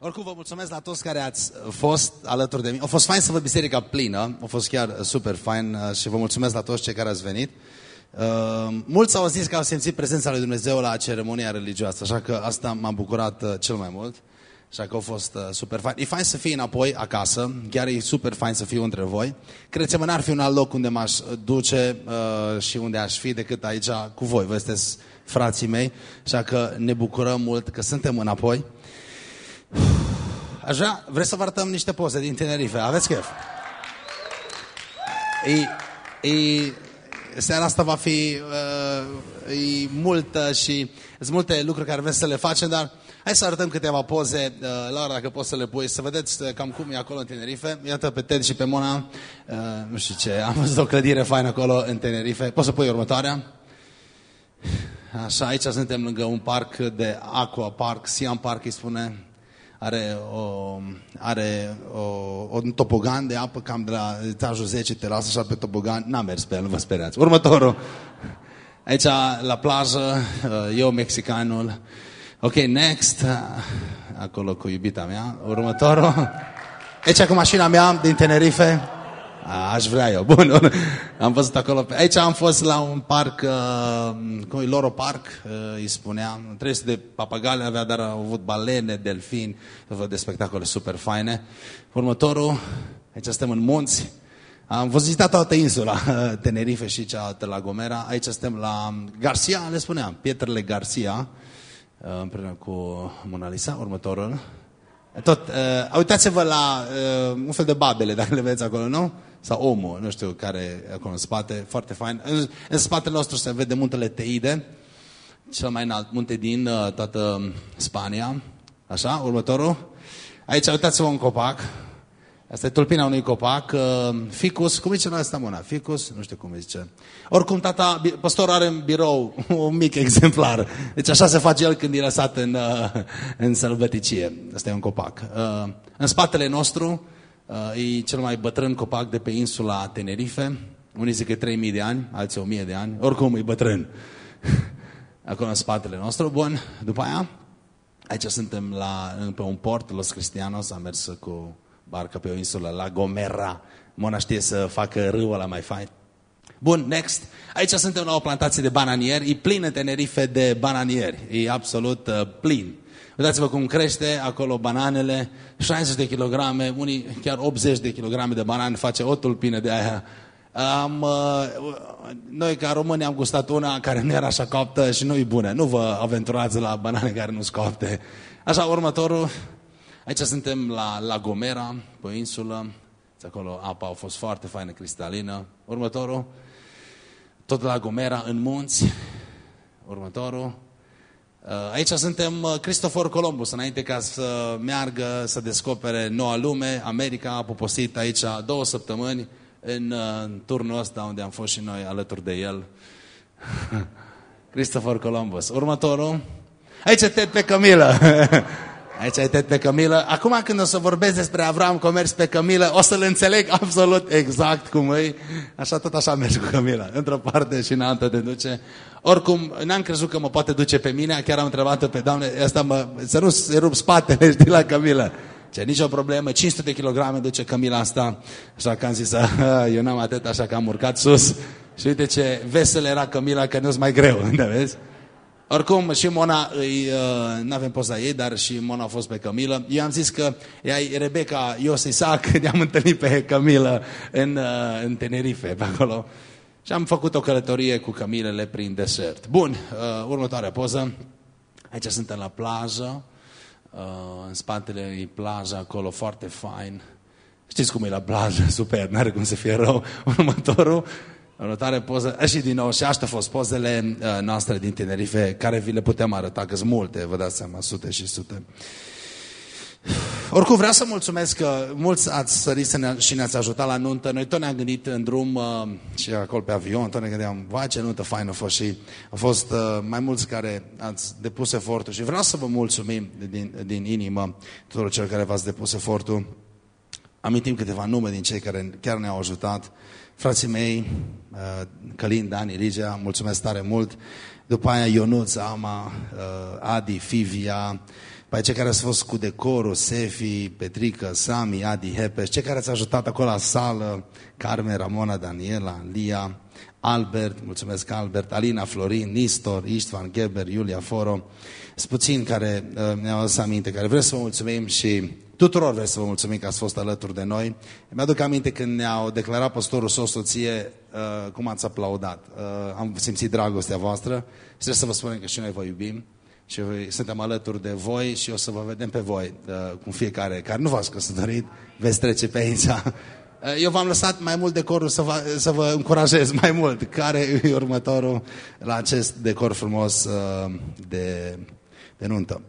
Oricum vă mulțumesc la toți care ați fost alături de mine. A fost fain să văd biserica plină, a fost chiar super fain uh, și vă mulțumesc la toți cei care ați venit. Uh, mulți au zis că au simțit prezența lui Dumnezeu la ceremonia religioasă, așa că asta m-a bucurat uh, cel mai mult. Așa că a fost uh, super fain. E fain să fii înapoi acasă, chiar e super fain să fiu între voi. Credeți-mă, n-ar fi un alt loc unde m-aș duce uh, și unde aș fi decât aici cu voi. Vă sunteți frații mei, așa că ne bucurăm mult că suntem înapoi. Aș vrea, vreți să vă arătăm niște poze din Tenerife? Aveți chef? E, e, seara asta va fi uh, e multă și sunt multe lucruri care vrem să le facem, dar hai să arătăm câteva poze, uh, Laura, dacă poți să le pui, să vedeți uh, cam cum e acolo în Tenerife. Iată pe Ted și pe Mona, uh, nu știu ce, am văzut o clădire faină acolo în Tenerife. Poți să pui următoarea? Așa, aici suntem lângă un parc de aqua park, Siam Park îi spune, are, o, are o, un topogan de apă cam de la etajul 10, te lasă așa pe topogan, n-am mers pe el, nu vă speriați. Următorul, aici la plajă, eu mexicanul, ok, next, acolo cu iubita mea, următorul, aici cu mașina mea din Tenerife, Aș vrea eu. Bun, am văzut acolo. Aici am fost la un parc, uh, cum e Loro Park, uh, îi spuneam. 300 de papagale avea, dar au avut balene, delfini, de spectacole super faine. Următorul, aici suntem în munți. Am vizitat toată insula, Tenerife și cealaltă la Gomera. Aici suntem la Garcia, le spuneam, pietrele Garcia, uh, împreună cu Mona Lisa. Următorul. Tot, uh, uitați-vă la uh, un fel de babele, dacă le vedeți acolo, nu? Sau omul, nu știu care acolo în spate, foarte fain. În, în spatele nostru se vede muntele Teide, cel mai înalt munte din uh, toată Spania. Așa, următorul. Aici uitați-vă un copac. Asta e tulpina unui copac. Uh, ficus, cum zice la asta mâna? Ficus? Nu știu cum zice. Oricum, tata, pastorul are în birou un mic exemplar. Deci așa se face el când e lăsat în, uh, în sălbăticie. Asta e un copac. Uh, în spatele nostru Uh, e cel mai bătrân copac de pe insula Tenerife. Unii zic că 3000 de ani, alții 1000 de ani. Oricum e bătrân. Acolo în spatele nostru. Bun, după aia, aici suntem la, pe un port, Los Cristianos, am mers cu barca pe o insulă, La Gomera. Mona știe să facă râul la mai fain. Bun, next. Aici suntem la o plantație de bananieri. E plin în Tenerife de bananieri. E absolut uh, plin. Uitați-vă cum crește acolo bananele, 60 de kilograme, unii chiar 80 de kilograme de banane, face o tulpină de aia. Am, uh, noi ca români am gustat una care nu era așa coaptă și nu e bună. Nu vă aventurați la banane care nu scopte. Așa, următorul, aici suntem la La Gomera, pe o insulă. Acolo apa a fost foarte faină, cristalină. Următorul, tot la Gomera, în munți. Următorul, Uh, aici suntem uh, Cristofor Columbus, înainte ca să meargă să descopere noua lume. America a poposit aici două săptămâni în, uh, în turnul ăsta unde am fost și noi alături de el. Cristofor Columbus. Următorul. Aici te pe Camila. Aici ai pe Camila. Acum când o să vorbesc despre Avram comerț pe Camila, o să-l înțeleg absolut exact cum e. Așa tot așa mergi cu Camila. Într-o parte și în altă te duce. Oricum, n-am crezut că mă poate duce pe mine. Chiar am întrebat pe doamne, asta mă, să nu se rup spatele, știi, la Camila. Ce, nicio problemă, 500 de kilograme duce Camila asta. Așa că am zis, eu n-am atât, așa că am urcat sus. Și uite ce vesel era Camila, că nu-s mai greu, da, vezi? Oricum, și Mona, uh, nu avem poza ei, dar și Mona a fost pe Camila. Eu am zis că ea e Rebecca Ios Isaac, ne-am întâlnit pe Camila în, uh, în Tenerife, pe acolo. Și am făcut o călătorie cu Camilele prin desert. Bun, uh, următoarea poză. Aici suntem la plajă. Uh, în spatele e plaja acolo, foarte fain. Știți cum e la plajă? Super, n-are cum să fie rău. Următorul. Următoare poză, și din nou, și astea au fost pozele uh, noastre din Tenerife, care vi le putem arăta, că sunt multe, vă dați seama, sute și sute. Oricum vreau să mulțumesc că mulți ați sărit să ne, și ne-ați ajutat la nuntă. Noi tot ne-am gândit în drum uh, și acolo pe avion, tot ne gândeam, vai ce nuntă faină a fost și au fost uh, mai mulți care ați depus efortul și vreau să vă mulțumim din, din inimă tuturor celor care v-ați depus efortul. Amintim câteva nume din cei care chiar ne-au ajutat. Frații mei, uh, Călin, Dani, Ligia, mulțumesc tare mult. După aia Ionuț, Ama, uh, Adi, Fivia, Păi cei care ați fost cu decorul, Sefi, Petrică, Sami, Adi, Hepes, cei care ați ajutat acolo la sală, Carmen, Ramona, Daniela, Lia, Albert, mulțumesc Albert, Alina, Florin, Nistor, Istvan, Geber, Iulia Foro, sunt puțini care uh, ne-au adus aminte, care vreau să vă mulțumim și tuturor vreau să vă mulțumim că ați fost alături de noi. Mi-aduc aminte când ne-au declarat pastorul sau soție, uh, cum ați aplaudat. Uh, am simțit dragostea voastră și trebuie să vă spunem că și noi vă iubim și suntem alături de voi și o să vă vedem pe voi, uh, cum fiecare care nu v-ați căsătorit, veți trece pe aici. Uh, eu v-am lăsat mai mult decorul să vă, să vă încurajez mai mult. Care e următorul la acest decor frumos uh, de, de nuntă?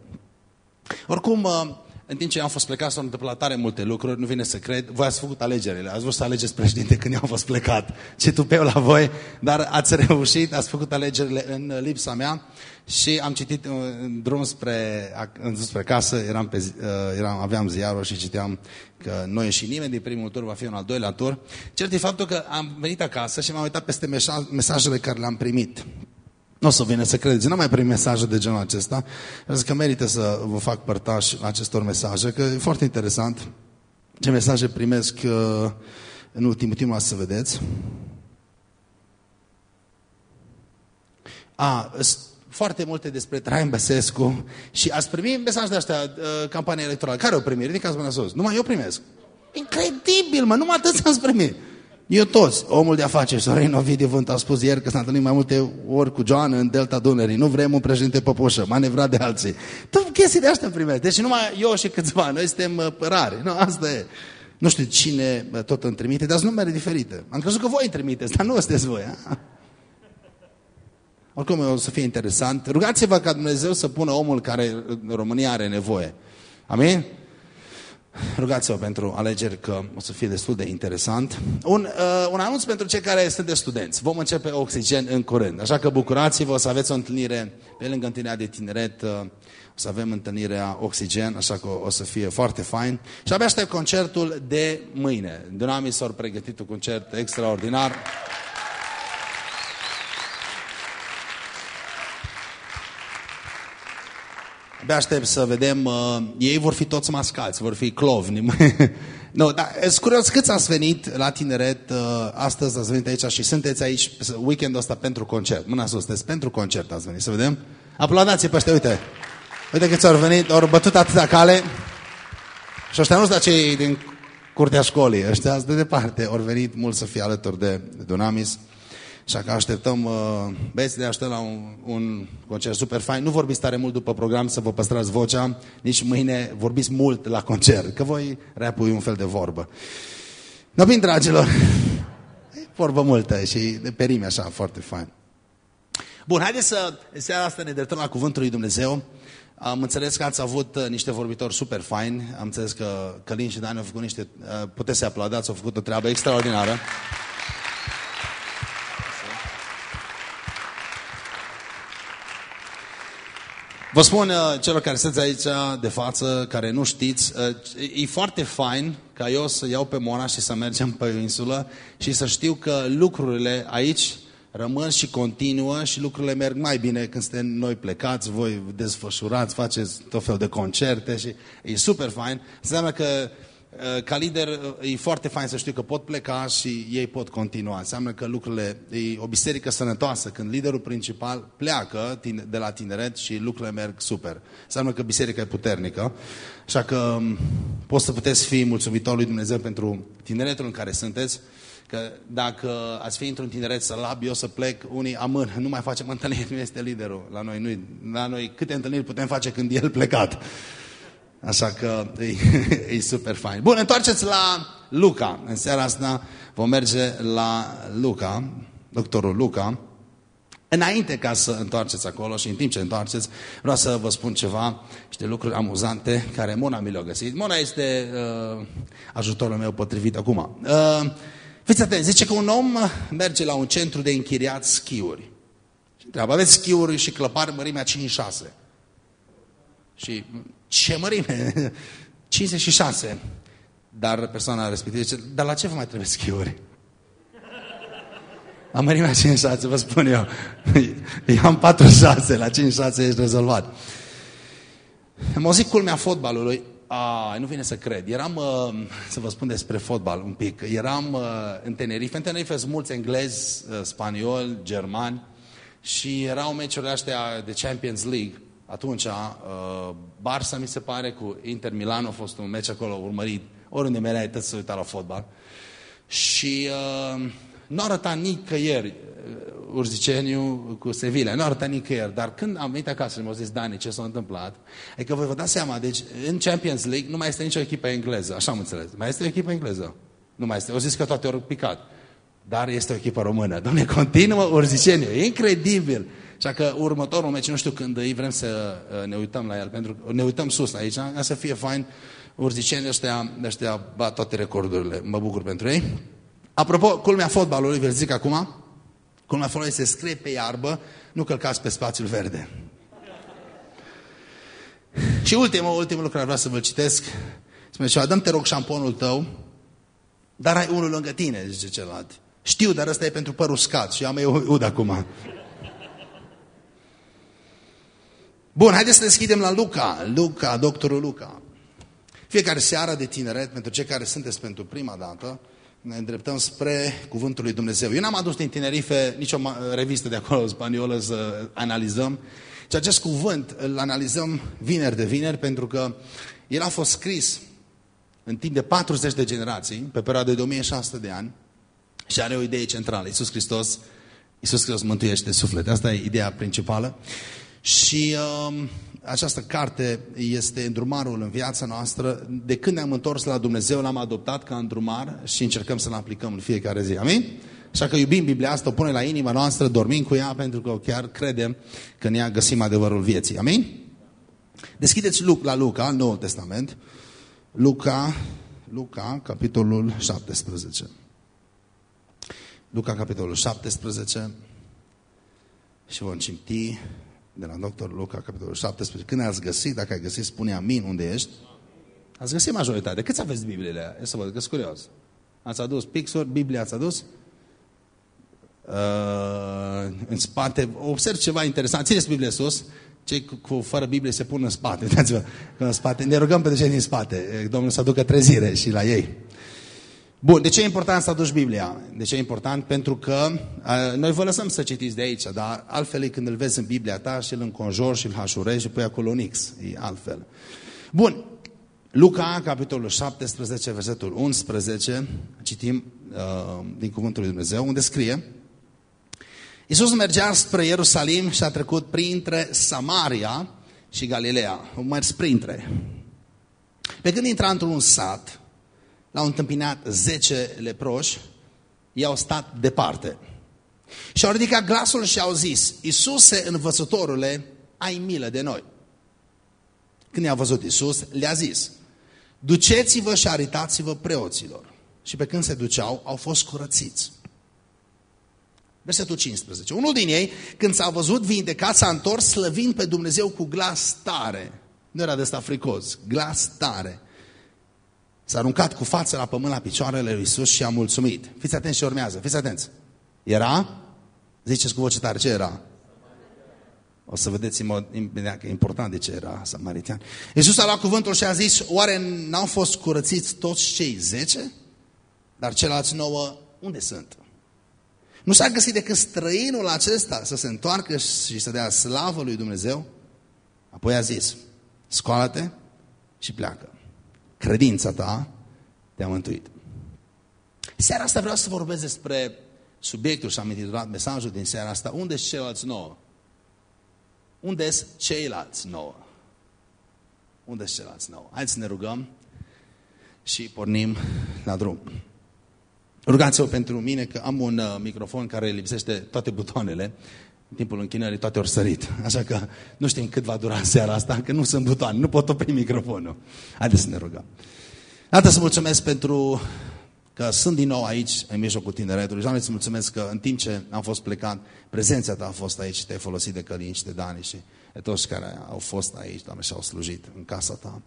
Oricum, în timp ce am fost plecat, s-au întâmplat tare multe lucruri, nu vine să cred. Voi ați făcut alegerile, ați vrut să alegeți președinte când eu am fost plecat. Ce tupeu la voi, dar ați reușit, ați făcut alegerile în lipsa mea și am citit în drum spre, în spre casă, eram pe, uh, eram, aveam ziarul și citeam că nu ieși nimeni din primul tur, va fi un al doilea tur. Cert e faptul că am venit acasă și m-am uitat peste mesajele care le-am primit. Nu o să vină să credeți, nu mai primit mesaje de genul acesta. Zic că merită să vă fac părtaș acestor mesaje, că e foarte interesant ce mesaje primesc uh, în ultimul timp, să vedeți. A, foarte multe despre Traian Băsescu și ați primit mesaj de astea, uh, campania electorală. Care o primit? Ridicați mâna sus. Numai eu primesc. Incredibil, mă, numai atât ați primit. Eu toți, omul de afaceri, Sorin Ovidiu Vânt, a spus ieri că s-a întâlnit mai multe ori cu Joana în Delta Dunării. Nu vrem un președinte păpușă, manevrat de alții. Tot chestii de astea primesc. Deci numai eu și câțiva, noi suntem uh, rari. Nu, asta e. Nu știu cine uh, tot îmi trimite, dar sunt numere diferite. Am crezut că voi îmi trimiteți, dar nu sunteți voi. A? Oricum o să fie interesant. Rugați-vă ca Dumnezeu să pună omul care în România are nevoie. Amin? Rugați-vă pentru alegeri că o să fie destul de interesant. Un, uh, un anunț pentru cei care sunt de studenți. Vom începe Oxigen în curând. Așa că bucurați-vă, o să aveți o întâlnire pe lângă întâlnirea de tineret. Uh, o să avem întâlnirea Oxigen, așa că o să fie foarte fain. Și abia aștept concertul de mâine. Dunamis au pregătit un concert extraordinar. Abia aștept să vedem, uh, ei vor fi toți mascați, vor fi clovni. nu, dar sunt curios câți ați venit la tineret, uh, astăzi ați venit aici și sunteți aici weekendul ăsta pentru concert. Mâna sus, sunteți pentru concert ați venit, să vedem. Aplaudați pe ăștia, uite. Uite câți au venit, au bătut atâta cale. Și ăștia nu sunt cei din curtea școlii, ăștia de departe. Au venit mult să fie alături de Dunamis. Așa că așteptăm, uh, băieți, de aștept la un, un concert super fain. Nu vorbiți tare mult după program să vă păstrați vocea, nici mâine vorbiți mult la concert, că voi reapui un fel de vorbă. No, bine, dragilor, e vorbă multă și de perime așa, foarte fain. Bun, haideți să, seara asta ne dreptăm la Cuvântul lui Dumnezeu. Am înțeles că ați avut uh, niște vorbitori super faini. Am înțeles că Călin și Dan au făcut niște... Uh, puteți să aplaudați, au făcut o treabă extraordinară. Vă spun uh, celor care sunteți aici de față, care nu știți, uh, e foarte fain ca eu să iau pe Mona și să mergem pe insulă și să știu că lucrurile aici rămân și continuă și lucrurile merg mai bine când suntem noi plecați, voi desfășurați, faceți tot fel de concerte și e super fain. Înseamnă că Eh, ca lider eh, e foarte fain să știu că pot pleca și ei pot continua. Înseamnă că lucrurile, e o biserică sănătoasă. Când liderul principal pleacă de la tineret și lucrurile merg super. Înseamnă că biserica e puternică. Așa că mm, poți să puteți fi mulțumitor lui Dumnezeu pentru tineretul în care sunteți. Că dacă ați fi într-un tineret să lab, eu să plec, unii amân, nu mai facem întâlniri, nu este liderul. La noi, nu, la noi câte întâlniri putem face când el plecat? Așa că e, e super fain. Bun, întoarceți la Luca. În seara asta vom merge la Luca, doctorul Luca. Înainte ca să întoarceți acolo și în timp ce întoarceți, vreau să vă spun ceva, niște lucruri amuzante care Mona mi le-a găsit. Mona este uh, ajutorul meu potrivit acum. Uh, fiți atenți, zice că un om merge la un centru de închiriat schiuri. Și întreabă, aveți schiuri și clăpari mărimea 5-6. Și ce mărime? 56. Dar persoana respectivă zice, dar la ce vă mai trebuie schiuri? La mărimea 56, vă spun eu. Eu am 46, la 56 ești rezolvat. Am auzit culmea fotbalului. A, nu vine să cred. Eram, uh, să vă spun despre fotbal un pic, eram uh, în Tenerife. În Tenerife sunt mulți englezi, uh, spanioli, germani și erau meciurile astea de Champions League. Atunci, uh, Barça, mi se pare, cu Inter Milan a fost un meci acolo urmărit. Oriunde mereai, tot să uita la fotbal. Și uh, nu arăta nicăieri uh, Urziceniu cu Sevilla, nu arăta nicăieri, dar când am venit acasă și mi-au zis, Dani, ce s-a întâmplat? E că voi vă dați seama, deci în Champions League nu mai este nicio echipă engleză, așa am înțeles. Mai este o echipă engleză? Nu mai este. O zis că toate au picat. Dar este o echipă română. Doamne, continuă Urziceniu. E incredibil. Așa că următorul meci, nu știu când îi vrem să uh, ne uităm la el, pentru că ne uităm sus aici, ca să fie fain. Urziceni ăștia, ăștia bat toate recordurile. Mă bucur pentru ei. Apropo, culmea fotbalului, vă zic acum, culmea fotbalului se scrie pe iarbă, nu călcați pe spațiul verde. Și ultimul, ultimul lucru care vreau să vă citesc. Spune ceva, dăm te rog șamponul tău, dar ai unul lângă tine, zice celălalt. Știu, dar ăsta e pentru păr uscat și am mai ud acum. Bun, haideți să deschidem la Luca. Luca, doctorul Luca. Fiecare seară de tineret, pentru cei care sunteți pentru prima dată, ne îndreptăm spre Cuvântul lui Dumnezeu. Eu n-am adus din Tenerife nicio revistă de acolo spaniolă să analizăm, ci acest cuvânt îl analizăm vineri de vineri, pentru că el a fost scris în timp de 40 de generații, pe perioada de 2600 de ani, și are o idee centrală. Iisus Hristos, Iisus Hristos mântuiește suflete. Asta e ideea principală. Și uh, această carte este îndrumarul în viața noastră. De când ne-am întors la Dumnezeu, l-am adoptat ca îndrumar și încercăm să-l aplicăm în fiecare zi. Amin? Așa că iubim Biblia asta, o punem la inima noastră, dormim cu ea, pentru că chiar credem că în ea găsim adevărul vieții. Amin? Deschideți la Luca, Noul Testament. Luca, Luca, capitolul 17. Luca, capitolul 17. Și vom citi de la doctor Luca, capitolul 17. Când ați găsit, dacă ai găsit, spune amin unde ești. Ați găsit majoritate. Câți aveți Bibliile? E să văd, că curios. Ați adus pixuri, Biblia ați adus? Uh, în spate, observ ceva interesant. Țineți Biblia sus. Cei cu, cu fără Biblie se pun în spate. Uitați-vă, în spate. Ne rugăm pentru cei din spate. Domnul să aducă trezire și la ei. Bun, de ce e important să aduci Biblia? De ce e important? Pentru că uh, noi vă lăsăm să citiți de aici, dar altfel e când îl vezi în Biblia ta și îl înconjori și îl hașurezi și pui acolo un X. E altfel. Bun, Luca, capitolul 17, versetul 11, citim uh, din Cuvântul lui Dumnezeu, unde scrie Iisus mergea spre Ierusalim și a trecut printre Samaria și Galileea. O mers printre. Pe când intra într-un sat, l-au întâmpinat 10 leproși, i-au stat departe. Și au ridicat glasul și au zis, Iisuse, învățătorule, ai milă de noi. Când i-a văzut Iisus, le-a zis, duceți-vă și aritați-vă preoților. Și pe când se duceau, au fost curățiți. Versetul 15. Unul din ei, când s-a văzut vindecat, s-a întors slăvind pe Dumnezeu cu glas tare. Nu era de ăsta fricos, glas tare. S-a aruncat cu fața la pământ la picioarele lui Isus și a mulțumit. Fiți atenți ce urmează, fiți atenți. Era? Ziceți cu voce tare, ce era? O să vedeți imediat că e important de ce era samaritean. Iisus a luat cuvântul și a zis, oare n-au fost curățiți toți cei zece? Dar ceilalți nouă, unde sunt? Nu s-a găsit decât străinul acesta să se întoarcă și să dea slavă lui Dumnezeu? Apoi a zis, scoală-te și pleacă credința ta te-a mântuit. Seara asta vreau să vorbesc despre subiectul și am intitulat mesajul din seara asta. Unde sunt ceilalți nouă? Unde sunt ceilalți nouă? Unde sunt ceilalți nouă? Haideți să ne rugăm și pornim la drum. Rugați-vă pentru mine că am un uh, microfon care lipsește toate butoanele în timpul închinării toate ori sărit. Așa că nu știm cât va dura seara asta, că nu sunt butoane, nu pot opri microfonul. Haideți să ne rugăm. Dată să mulțumesc pentru că sunt din nou aici, în mijlocul tineretului. Doamne, îți mulțumesc că în timp ce am fost plecat, prezența ta a fost aici și te-ai folosit de Călin și de Dani și de toți care au fost aici, Doamne, și au slujit în casa ta.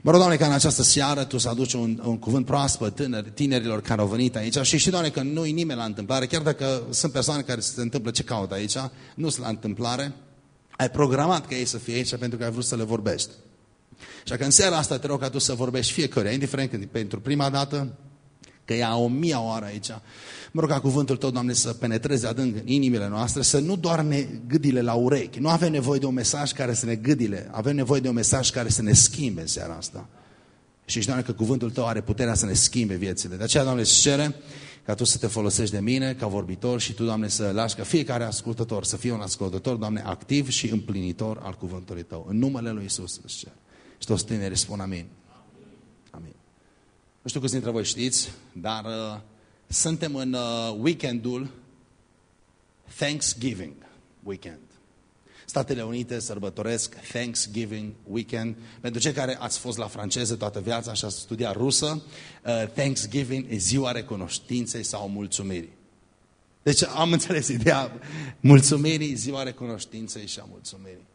Mă rog, Doamne, ca în această seară Tu să aduci un, un cuvânt proaspăt tânăr, tinerilor care au venit aici și și, Doamne, că nu-i nimeni la întâmplare, chiar dacă sunt persoane care se întâmplă ce caută aici, nu sunt la întâmplare, ai programat ca ei să fie aici pentru că ai vrut să le vorbești. Așa că în seara asta te rog ca tu să vorbești fiecare, indiferent când pentru prima dată, că e a o mia oară aici. Mă rog ca cuvântul tău, Doamne, să penetreze adânc în inimile noastre, să nu doar ne gâdile la urechi. Nu avem nevoie de un mesaj care să ne gâdile, avem nevoie de un mesaj care să ne schimbe în seara asta. Și Doamne, că cuvântul tău are puterea să ne schimbe viețile. De aceea, Doamne, îți cere ca Tu să te folosești de mine ca vorbitor și Tu, Doamne, să lași ca fiecare ascultător să fie un ascultător, Doamne, activ și împlinitor al cuvântului Tău. În numele Lui Isus îți cer. Și toți tinerii spun amin. Amin. Nu știu câți dintre voi știți, dar uh, suntem în uh, weekendul Thanksgiving weekend. Statele Unite sărbătoresc Thanksgiving Weekend. Pentru cei care ați fost la franceză toată viața și ați studiat rusă, uh, Thanksgiving e ziua recunoștinței sau mulțumirii. Deci am înțeles ideea mulțumirii, ziua recunoștinței și a mulțumirii.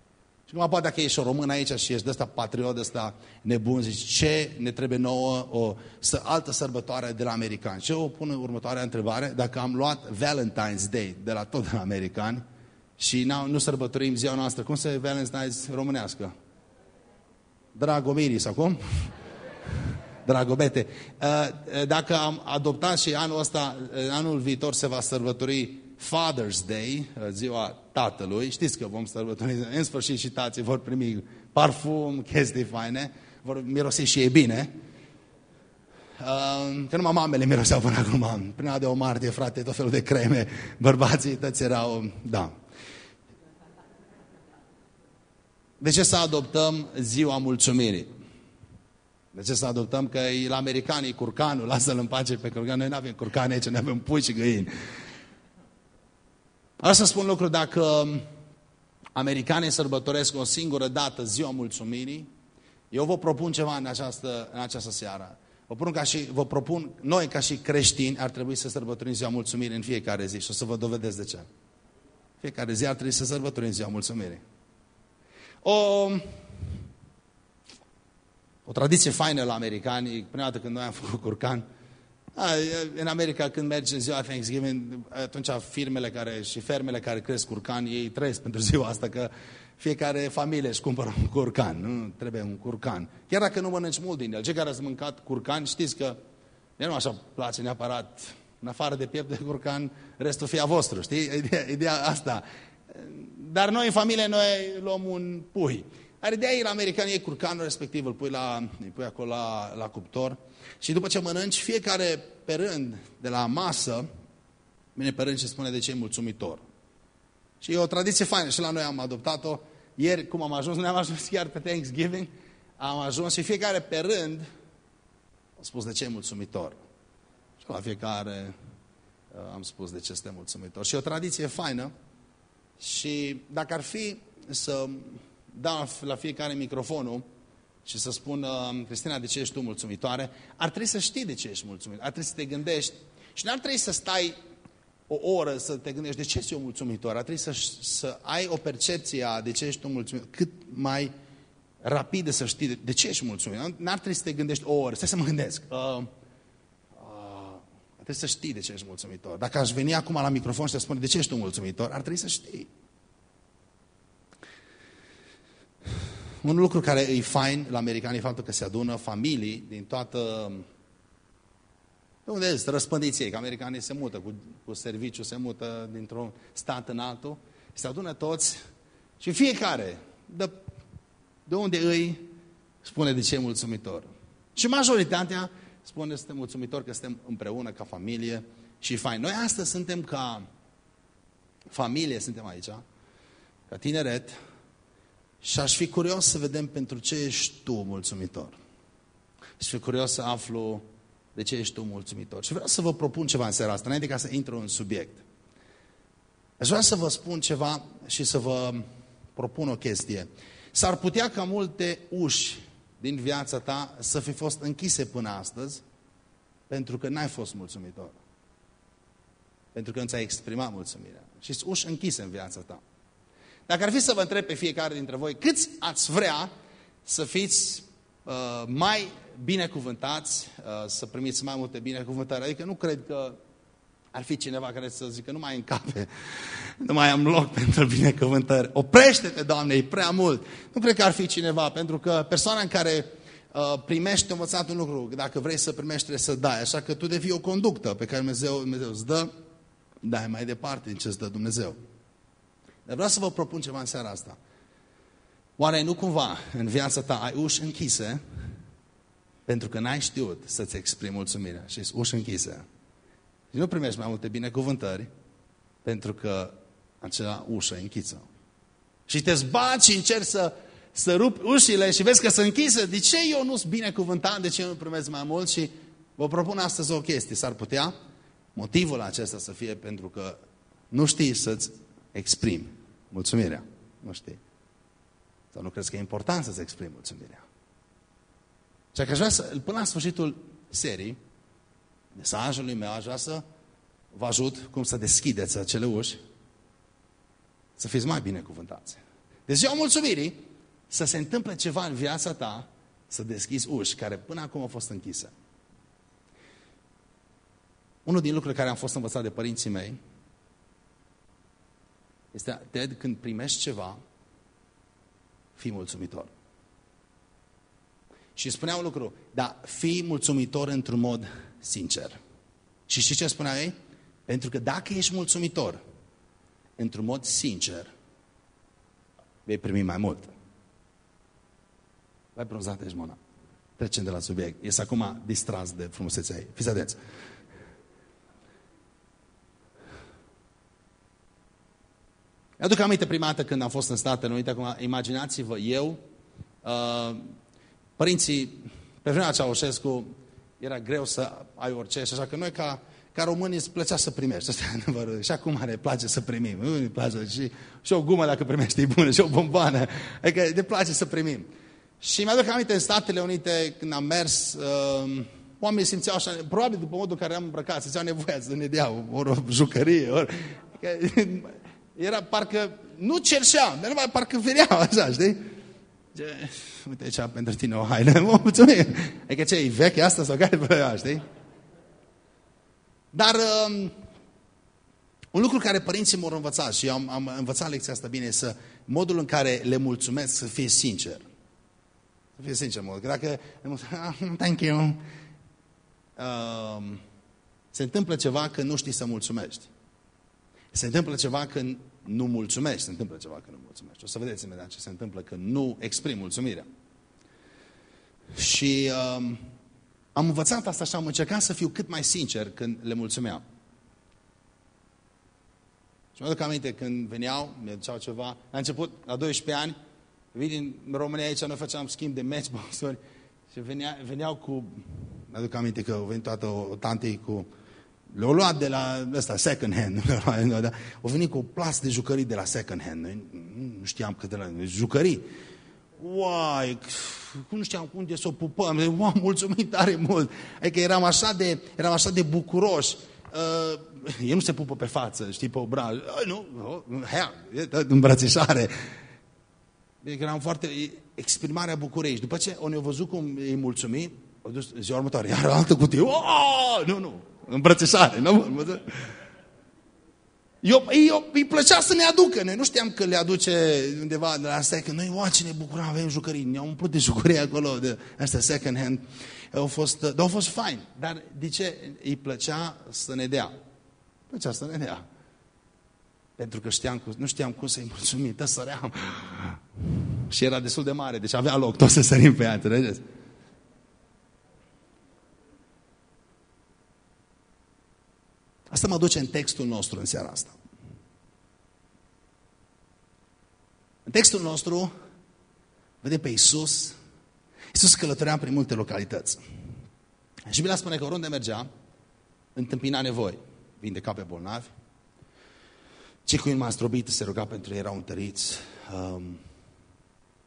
Și acum poate dacă ești o român aici și ești de ăsta patriot, de ăsta nebun, zici, ce ne trebuie nouă o să, altă sărbătoare de la americani? Ce o pun următoarea întrebare? Dacă am luat Valentine's Day de la tot de la americani și nu sărbătorim ziua noastră, cum se Valentine's Day românească? Dragomirii sau cum? Dragobete. Uh, dacă am adoptat și anul ăsta, anul viitor se va sărbători Father's Day, uh, ziua tatălui, știți că vom sărbători, în sfârșit și tații vor primi parfum, chestii faine, vor mirosi și ei bine. Uh, că numai mamele miroseau până acum. Prima de o martie, frate, tot felul de creme, bărbații toți erau, da. De ce să adoptăm ziua mulțumirii? De ce să adoptăm că la americanii curcanul, lasă-l în pace pe curcan, noi nu avem curcane aici, noi avem puși și găini. Vreau să spun lucru, dacă americanii sărbătoresc o singură dată ziua mulțumirii, eu vă propun ceva în această, în această seară. Vă propun, ca și, vă propun, noi ca și creștini ar trebui să sărbătorim ziua mulțumirii în fiecare zi și o să vă dovedesc de ce. Fiecare zi ar trebui să sărbătorim ziua mulțumirii. O, o tradiție faină la americani, prima dată când noi am făcut curcan, a, în America când mergi în ziua Thanksgiving, atunci firmele care, și fermele care cresc curcan, ei trăiesc pentru ziua asta, că fiecare familie își cumpără un curcan, nu trebuie un curcan. Chiar dacă nu mănânci mult din el, cei care ați mâncat curcan, știți că nu așa place neapărat, în afară de piept de curcan, restul fie a vostru, știi? Ideea, ideea asta. Dar noi în familie, noi luăm un pui. Are de aici la americani, e curcanul respectiv, îl pui, la, îl pui acolo la, la cuptor. Și după ce mănânci, fiecare pe rând de la masă, vine pe rând și spune de ce e mulțumitor. Și e o tradiție faină și la noi am adoptat-o. Ieri, cum am ajuns, ne am ajuns chiar pe Thanksgiving, am ajuns și fiecare pe rând a spus de ce e mulțumitor. Și la fiecare uh, am spus de ce este mulțumitor. Și e o tradiție faină și dacă ar fi să dau la fiecare microfonul și să spun, Cristina, de ce ești tu mulțumitoare, ar trebui să știi de ce ești mulțumit, ar trebui să te gândești și nu ar trebui să stai o oră să te gândești de ce sunt eu mulțumitor, ar trebui să, să ai o percepție a de ce ești tu mulțumit, cât mai rapid să știi de, de ce ești mulțumit. Nu ar trebui să te gândești o oră, stai să mă gândesc. Uh, uh, trebuie să știi de ce ești mulțumitor. Dacă aș veni acum la microfon și te spune de ce ești tu mulțumitor, ar trebui să știi. Un lucru care e fain la americani e faptul că se adună familii din toată... De unde este? Răspândiți ei, că americanii se mută cu, cu serviciu, se mută dintr-un stat în altul. Se adună toți și fiecare, de, de unde îi, spune de ce e mulțumitor. Și majoritatea spune suntem mulțumitori că suntem împreună ca familie și fain. Noi astăzi suntem ca familie, suntem aici, ca tineret, și aș fi curios să vedem pentru ce ești tu mulțumitor. Aș fi curios să aflu de ce ești tu mulțumitor. Și vreau să vă propun ceva în seara asta, înainte ca să intru în subiect. Aș vrea să vă spun ceva și să vă propun o chestie. S-ar putea ca multe uși din viața ta să fi fost închise până astăzi pentru că n-ai fost mulțumitor. Pentru că nu ți-ai exprimat mulțumirea. Și uși închise în viața ta. Dacă ar fi să vă întreb pe fiecare dintre voi, câți ați vrea să fiți uh, mai binecuvântați, uh, să primiți mai multe binecuvântări? Adică nu cred că Ar fi cineva care să zică, nu mai încape, nu mai am loc pentru binecuvântări. Oprește-te, Doamne, e prea mult. Nu cred că ar fi cineva, pentru că persoana în care uh, primești învățat un lucru, dacă vrei să primești, trebuie să dai. Așa că tu devii o conductă pe care Dumnezeu, Dumnezeu îți dă, dai mai departe din ce îți dă Dumnezeu. Dar vreau să vă propun ceva în seara asta. Oare nu cumva în viața ta ai uși închise pentru că n-ai știut să-ți exprimi mulțumirea și uși închise. Și nu primești mai multe binecuvântări pentru că acea ușă e închisă. Și te zbaci și încerci să, să rupi ușile și vezi că sunt închise. De ce eu nu sunt binecuvântat? De ce eu nu primesc mai mult? Și vă propun astăzi o chestie. S-ar putea motivul acesta să fie pentru că nu știi să-ți exprimi mulțumirea. Nu știi. Sau nu crezi că e important să-ți exprimi mulțumirea. Și că aș vrea să, până la sfârșitul serii, mesajului meu, aș vrea să vă ajut cum să deschideți acele uși, să fiți mai binecuvântați. De ziua mulțumirii, să se întâmple ceva în viața ta, să deschizi uși care până acum au fost închise. Unul din lucrurile care am fost învățat de părinții mei este, Ted, când primești ceva, fii mulțumitor. Și spunea un lucru, dar fii mulțumitor într-un mod sincer. Și știi ce spunea ei? Pentru că dacă ești mulțumitor într-un mod sincer, vei primi mai mult. Vai bronzat ești, Mona. Trecem de la subiect. Este acum distras de frumusețea ei. Fiți atenți. Aduc aminte prima dată când am fost în Statele Unite, acum imaginați-vă eu, uh, părinții, pe vremea Ceaușescu, era greu să ai orice și așa că noi ca, ca români îți plăcea să primești. Asta e adevărul. Și acum ne place să primim. Nu ne place și, și o gumă dacă primești e bună, și o bomboană. Adică ne place să primim. Și mi-aduc aminte în Statele Unite, când am mers, uh, oamenii simțeau așa, probabil după modul în care am îmbrăcat, simțeau nevoia să ne dea ori o jucărie, ori... Adică, era parcă, nu cerșeam, dar numai parcă veneau așa, știi? Ce, uite ce pentru tine o haină, mă mulțumim. Adică ce, e veche asta sau care vrea, știi? Dar um, un lucru care părinții m-au învățat și eu am, am învățat lecția asta bine, să modul în care le mulțumesc să fie sincer. Să fie sincer, mod. Dacă, ah, thank you, um, se întâmplă ceva că nu știi să mulțumești. Se întâmplă ceva când nu mulțumești, se întâmplă ceva când nu mulțumești. O să vedeți imediat ce se întâmplă când nu exprim mulțumirea. Și um, am învățat asta și am încercat să fiu cât mai sincer când le mulțumeam. Și mă duc aminte când veneau, mi duceau ceva, la început, la 12 ani, vin din România aici, noi făceam schimb de matchbox-uri și venea, veneau cu, mă duc aminte că a venit toată o, o tante cu le-au luat de la ăsta, second hand. Au venit cu o plas de jucării de la second hand. Nu știam câte la jucării. Uai, cum nu știam unde să o pupăm. Uau, mulțumim tare mult. Adică eram așa de, eram așa de bucuroși. Uh, ei nu se pupă pe față, știi, pe obraz. Uh, nu, uh, hea, îmbrățișare. Deci eram foarte... Exprimarea bucuriei. Și după ce o ne-au văzut cum îi mulțumim, au dus ziua următoare, iar altă cutie. Oh! Nu, nu, îmbrățișare. Nu? Eu, eu, îi plăcea să ne aducă. Noi nu știam că le aduce undeva de la asta, că noi, oa, ce ne bucuram, avem jucării. Ne-au umplut de jucării acolo, de astea second hand. Au fost, dar au fost fain. Dar de ce îi plăcea să ne dea? Plăcea să ne dea. Pentru că știam, nu știam cum să-i mulțumim, tot săream. Și era destul de mare, deci avea loc tot să sărim pe ea, înțelegeți? Asta mă duce în textul nostru în seara asta. În textul nostru vedem pe Isus. Isus călătorea prin multe localități. Și Biblia spune că oriunde mergea, întâmpina nevoi. Vindeca pe bolnavi. Cei cu inima zdrobit se ruga pentru ei erau întăriți. Um,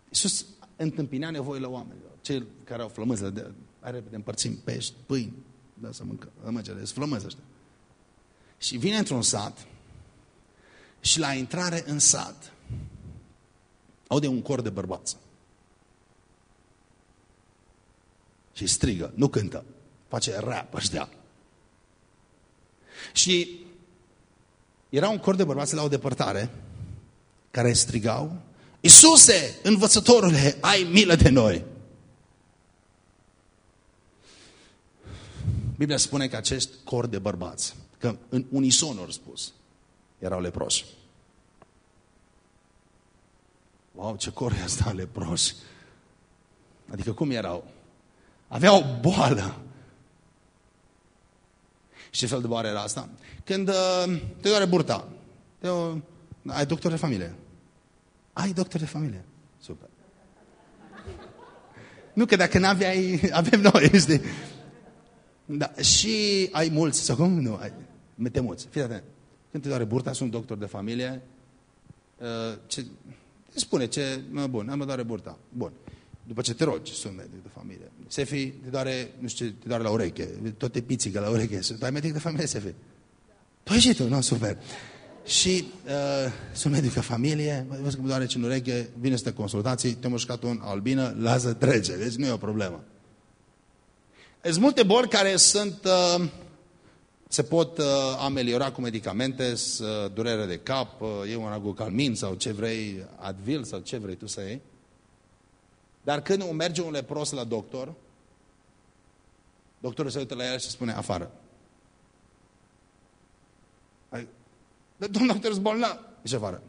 Iisus întâmpinea nevoile oamenilor. Cei care au flămânză, de, hai repede, împărțim pești, pâini, da să mâncăm, mâncare, flămânză ăștia. Și vine într-un sat și la intrare în sat aude un cor de bărbață. Și strigă, nu cântă, face rap ăștia. Și era un cor de bărbați la o depărtare care strigau, Iisuse, învățătorule, ai milă de noi! Biblia spune că acest cor de bărbați, că în unison au spus, erau leproși. Wow, ce cor e asta leproși! Adică cum erau? Aveau o boală. Și ce fel de boală era asta? Când uh, te doare burta, te, uh, ai doctor de familie. Ai doctor de familie. Super. Nu că dacă n-aveai, avem noi, știi? Da. Și ai mulți, sau cum? Nu, ai, te muți. Fii atent. Când te doare burta, sunt doctor de familie. Uh, ce, spune ce, bun, am doare burta. Bun. După ce te rogi, sunt medic de familie. Sefi, te doare, nu știu te doare la ureche, toate pițică la ureche. Tu ai medic de familie, Sefi? Tu ai și tu, nu, super. Și uh, sunt medic de familie, văd că mă doare ce în ureche, vine să te consultații, te-a mușcat un albină, lasă trece, deci nu e o problemă. Sunt multe boli care sunt, uh, se pot uh, ameliora cu medicamente, uh, durere de cap, uh, e un agocalmin sau ce vrei, Advil sau ce vrei tu să iei. Dar când merge un lepros la doctor, doctorul se uită la el și spune afară. Domnul doctor, ești bolnav. Ești afară.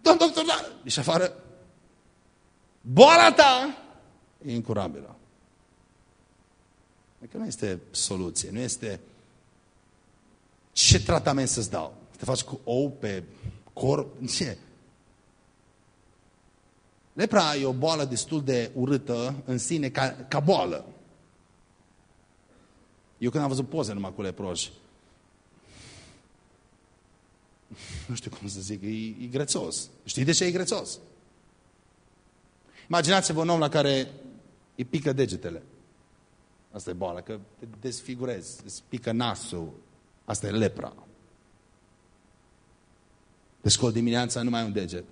Domnul doctor, da. Ești afară. Boala ta e incurabilă. Adică nu este soluție, nu este ce tratament să-ți dau. Te faci cu ou pe corp? Ce? Lepra e o boală destul de urâtă în sine ca, ca boală. Eu când am văzut poze numai cu leproși, nu știu cum să zic, e, e grețos. Știi de ce e grețos? Imaginați-vă un om la care îi pică degetele. Asta e boala, că te desfigurezi, îți pică nasul. Asta e lepra. Te scol dimineața, nu mai ai un deget.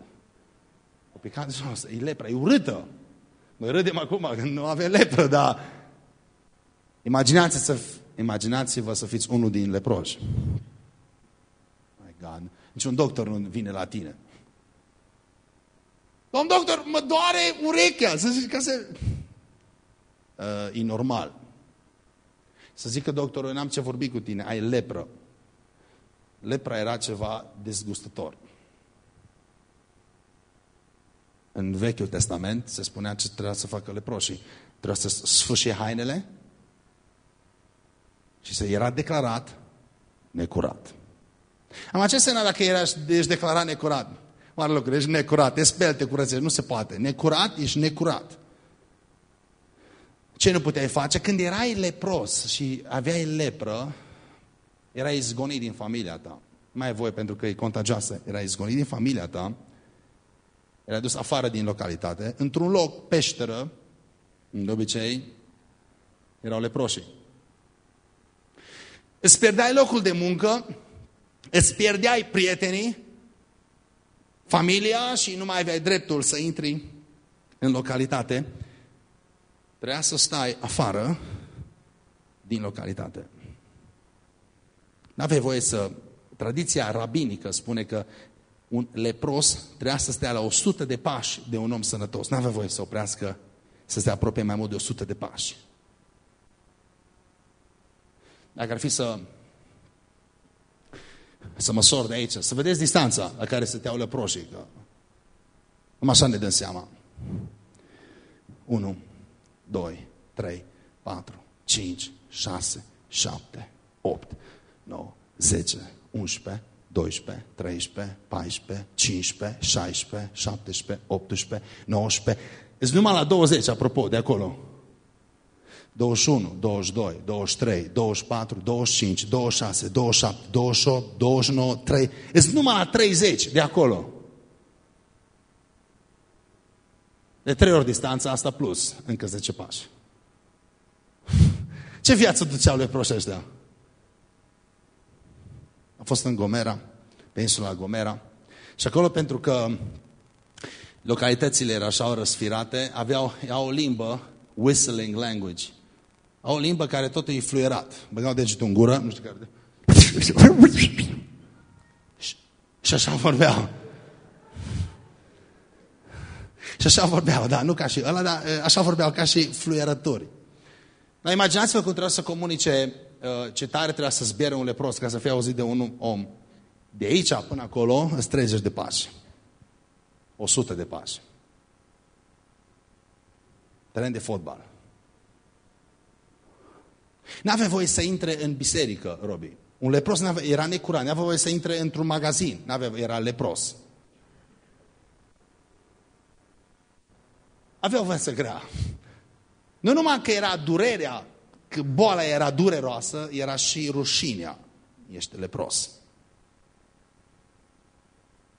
O picat jos, e lepra, e urâtă. Noi râdem acum că nu avem lepră, dar imaginați-vă să, imaginați să fiți unul din leproși. My God. Niciun doctor nu vine la tine. Domn doctor, mă doare urechea. Să zici că se... Uh, e normal. Să zică doctorul, n-am ce vorbi cu tine, ai lepră. Lepra era ceva dezgustător. În Vechiul Testament se spunea ce trebuia să facă leproșii. Trebuia să sfâșie hainele și să era declarat necurat. Am ce înseamnă dacă ești declarat necurat? Mare lucru, ești necurat, ești speli, te curățești, nu se poate. Necurat, ești necurat. Ce nu puteai face? Când erai lepros și aveai lepră, erai izgonit din familia ta. Mai ai voie pentru că e contagioasă. Erai izgonit din familia ta, erai dus afară din localitate, într-un loc, peșteră, de obicei, erau leproșii. Îți pierdeai locul de muncă, îți pierdeai prietenii, familia și nu mai aveai dreptul să intri în localitate. Trebuia să stai afară din localitate. Nu aveai voie să... Tradiția rabinică spune că un lepros trebuia să stea la 100 de pași de un om sănătos. Nu avea voie să oprească, să se apropie mai mult de 100 de pași. Dacă ar fi să să măsor de aici, să vedeți distanța la care se teau leproșii. Că... Numai așa ne dăm seama. 1, 2, 3, 4, 5, 6, 7, 8, 9, 10, 11, 12, 13, 14, 15, 16, 17, 18, 19. Îți numai la 20, apropo, de acolo. 21, 22, 23, 24, 25, 26, 27, 28, 29, 3. Îți numai la 30 de acolo. De trei ori distanța asta plus încă 10 pași. Ce viață duceau leproșii ăștia? A fost în Gomera, pe insula Gomera. Și acolo pentru că localitățile erau așa răsfirate, aveau, aveau o limbă, whistling language. Au o limbă care tot e fluierat. Băgau degetul în gură, nu știu care... Și așa vorbeau. Și așa vorbeau, da, nu ca și ăla, dar așa vorbeau ca și fluierători. Dar imaginați-vă cum trebuie să comunice ce tare trebuia să zbiere un lepros ca să fie auzit de un om. De aici până acolo îți 30 de pași. 100 de pași. Teren de fotbal. N-avea voie să intre în biserică, Robi. Un lepros era necurat, n-avea voie să intre într-un magazin, n-avea, era lepros. Avea o viață grea. Nu numai că era durerea, că boala era dureroasă, era și rușinea. Ești lepros.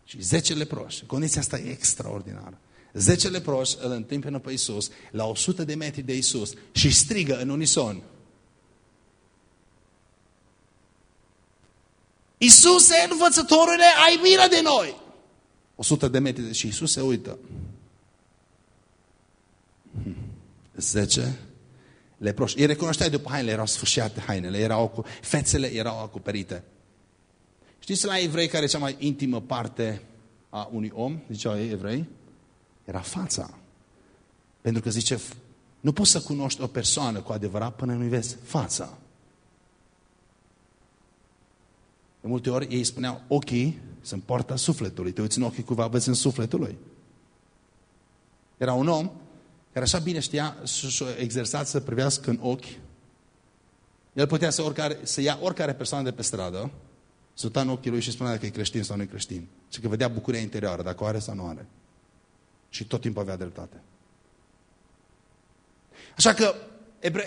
Și zece leproși. Condiția asta e extraordinară. Zece leproși îl întâmpină pe Iisus la 100 de metri de Iisus și strigă în unison. Iisuse, învățătorule, ai milă de noi! 100 de metri de și Iisus se uită. Zece leproși. Ei recunoșteai după hainele, erau sfârșiate hainele, erau, fețele erau acoperite. Știți la evrei care e cea mai intimă parte a unui om, ziceau ei evrei? Era fața. Pentru că zice, nu poți să cunoști o persoană cu adevărat până nu-i vezi fața. De multe ori ei spuneau, ochii sunt poarta sufletului. Te uiți în ochii cuiva, vezi în sufletul lui. Era un om care așa bine știa și exersat să privească în ochi. El putea să, oricare, să ia oricare persoană de pe stradă, să uita în ochii lui și spunea dacă e creștin sau nu e creștin. Și că vedea bucuria interioară, dacă o are sau nu are. Și tot timpul avea dreptate. Așa că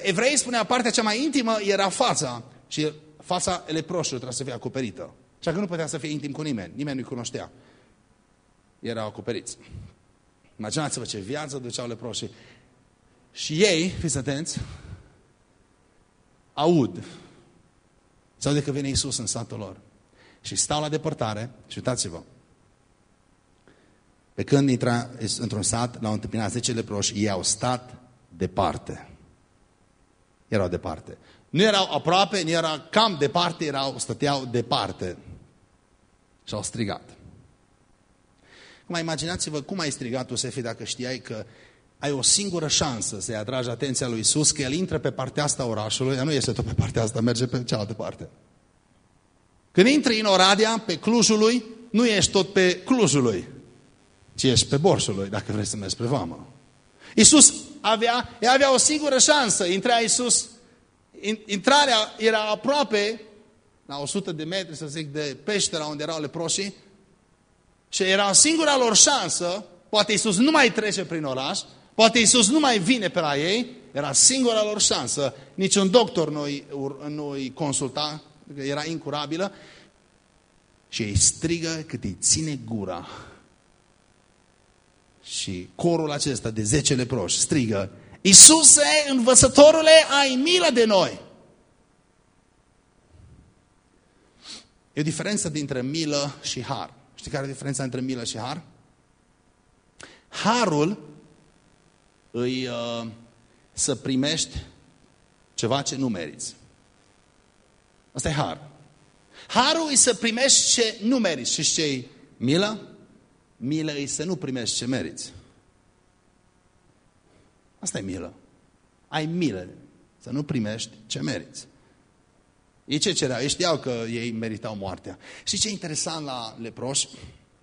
evreii spunea partea cea mai intimă era fața. Și fața leproșului trebuia să fie acoperită. Așa că nu putea să fie intim cu nimeni. Nimeni nu-i cunoștea. Erau acoperiți. Imaginați-vă ce viață duceau leproșii. Și ei, fiți atenți, aud. Sau de că vine Iisus în satul lor. Și stau la depărtare și uitați-vă. Pe când intra într-un sat, l-au întâmpinat 10 leproși, ei au stat departe. Erau departe. Nu erau aproape, nu era cam departe, erau, stăteau departe. Și au strigat. Acum imaginați-vă cum ai strigat tu, Sefi, dacă știai că ai o singură șansă să-i atragi atenția lui Isus, că el intră pe partea asta orașului, dar nu iese tot pe partea asta, merge pe cealaltă parte. Când intri în Oradea, pe Clujului, nu ești tot pe Clujului, ci ești pe Borșului, dacă vrei să mergi spre vamă. Iisus avea, avea o singură șansă. Intra Iisus, intrarea era aproape, la 100 de metri, să zic, de peștera unde erau leproșii, și era singura lor șansă, poate Iisus nu mai trece prin oraș, poate Iisus nu mai vine pe la ei, era singura lor șansă, niciun doctor nu-i nu consulta, că era incurabilă, și ei strigă cât îi ține gura. Și corul acesta de zece leproși strigă, Iisuse, învățătorule, ai milă de noi! E o diferență dintre milă și har. Știi care e diferența între milă și har? Harul îi uh, să primești ceva ce nu meriți. Asta e har. Harul e să primești ce nu meriți. Și ce milă? Milă e să nu primești ce meriți. Asta e milă. Ai milă să nu primești ce meriți. Ei ce cereau? Ei știau că ei meritau moartea. Și ce interesant la leproși?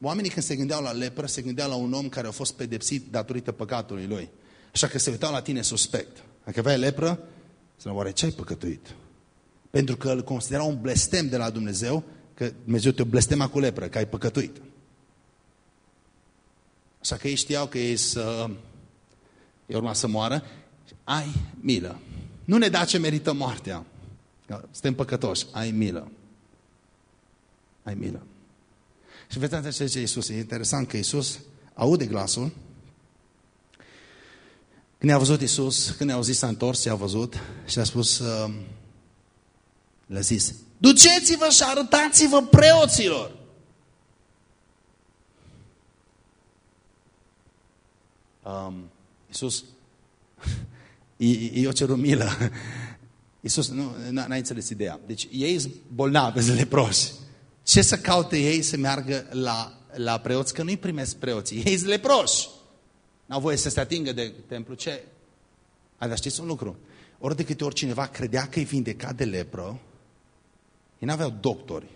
Oamenii când se gândeau la lepră, se gândeau la un om care a fost pedepsit datorită păcatului lui. Așa că se uitau la tine suspect. Dacă aveai lepră, să oare ce ai păcătuit? Pentru că îl considera un blestem de la Dumnezeu, că Dumnezeu te blestema cu lepră, că ai păcătuit. Așa că ei știau că ei să... E urma să moară. Ai milă. Nu ne da ce merită moartea. Suntem păcătoși. Ai milă. Ai milă. Și vedeți ce zice Iisus. E interesant că Iisus aude glasul. Când a văzut Iisus, când a auzit s-a întors, i-a văzut și a spus, uh, le-a zis, duceți-vă și arătați-vă preoților. Um, Iisus, eu cer o milă Iisus, nu, n-ai înțeles ideea. Deci ei sunt bolnavi, sunt leproși. Ce să caute ei să meargă la, la preoți? Că nu-i primesc preoții. Ei sunt leproși. N-au voie să se atingă de templu. Ce? Dar știți un lucru? Ori de câte ori cineva credea că e vindecat de lepră, ei n-aveau doctori.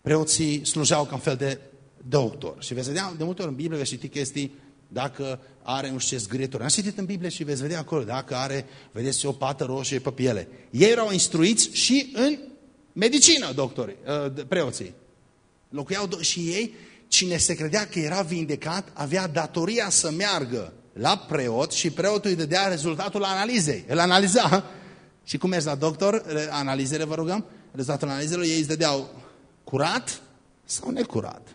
Preoții slujeau ca un fel de doctor. Și veți vedea, de multe ori în Biblie veți citi chestii, dacă are un știu ce zgârieturi. Am citit în Biblie și veți vedea acolo, dacă are, vedeți, o pată roșie pe piele. Ei erau instruiți și în medicină, doctorii, uh, preoții. Locuiau și ei, cine se credea că era vindecat, avea datoria să meargă la preot și preotul îi dădea rezultatul analizei. El analiza și cum mergi la doctor, analizele vă rugăm, rezultatul analizelor, ei îți dădeau curat sau necurat.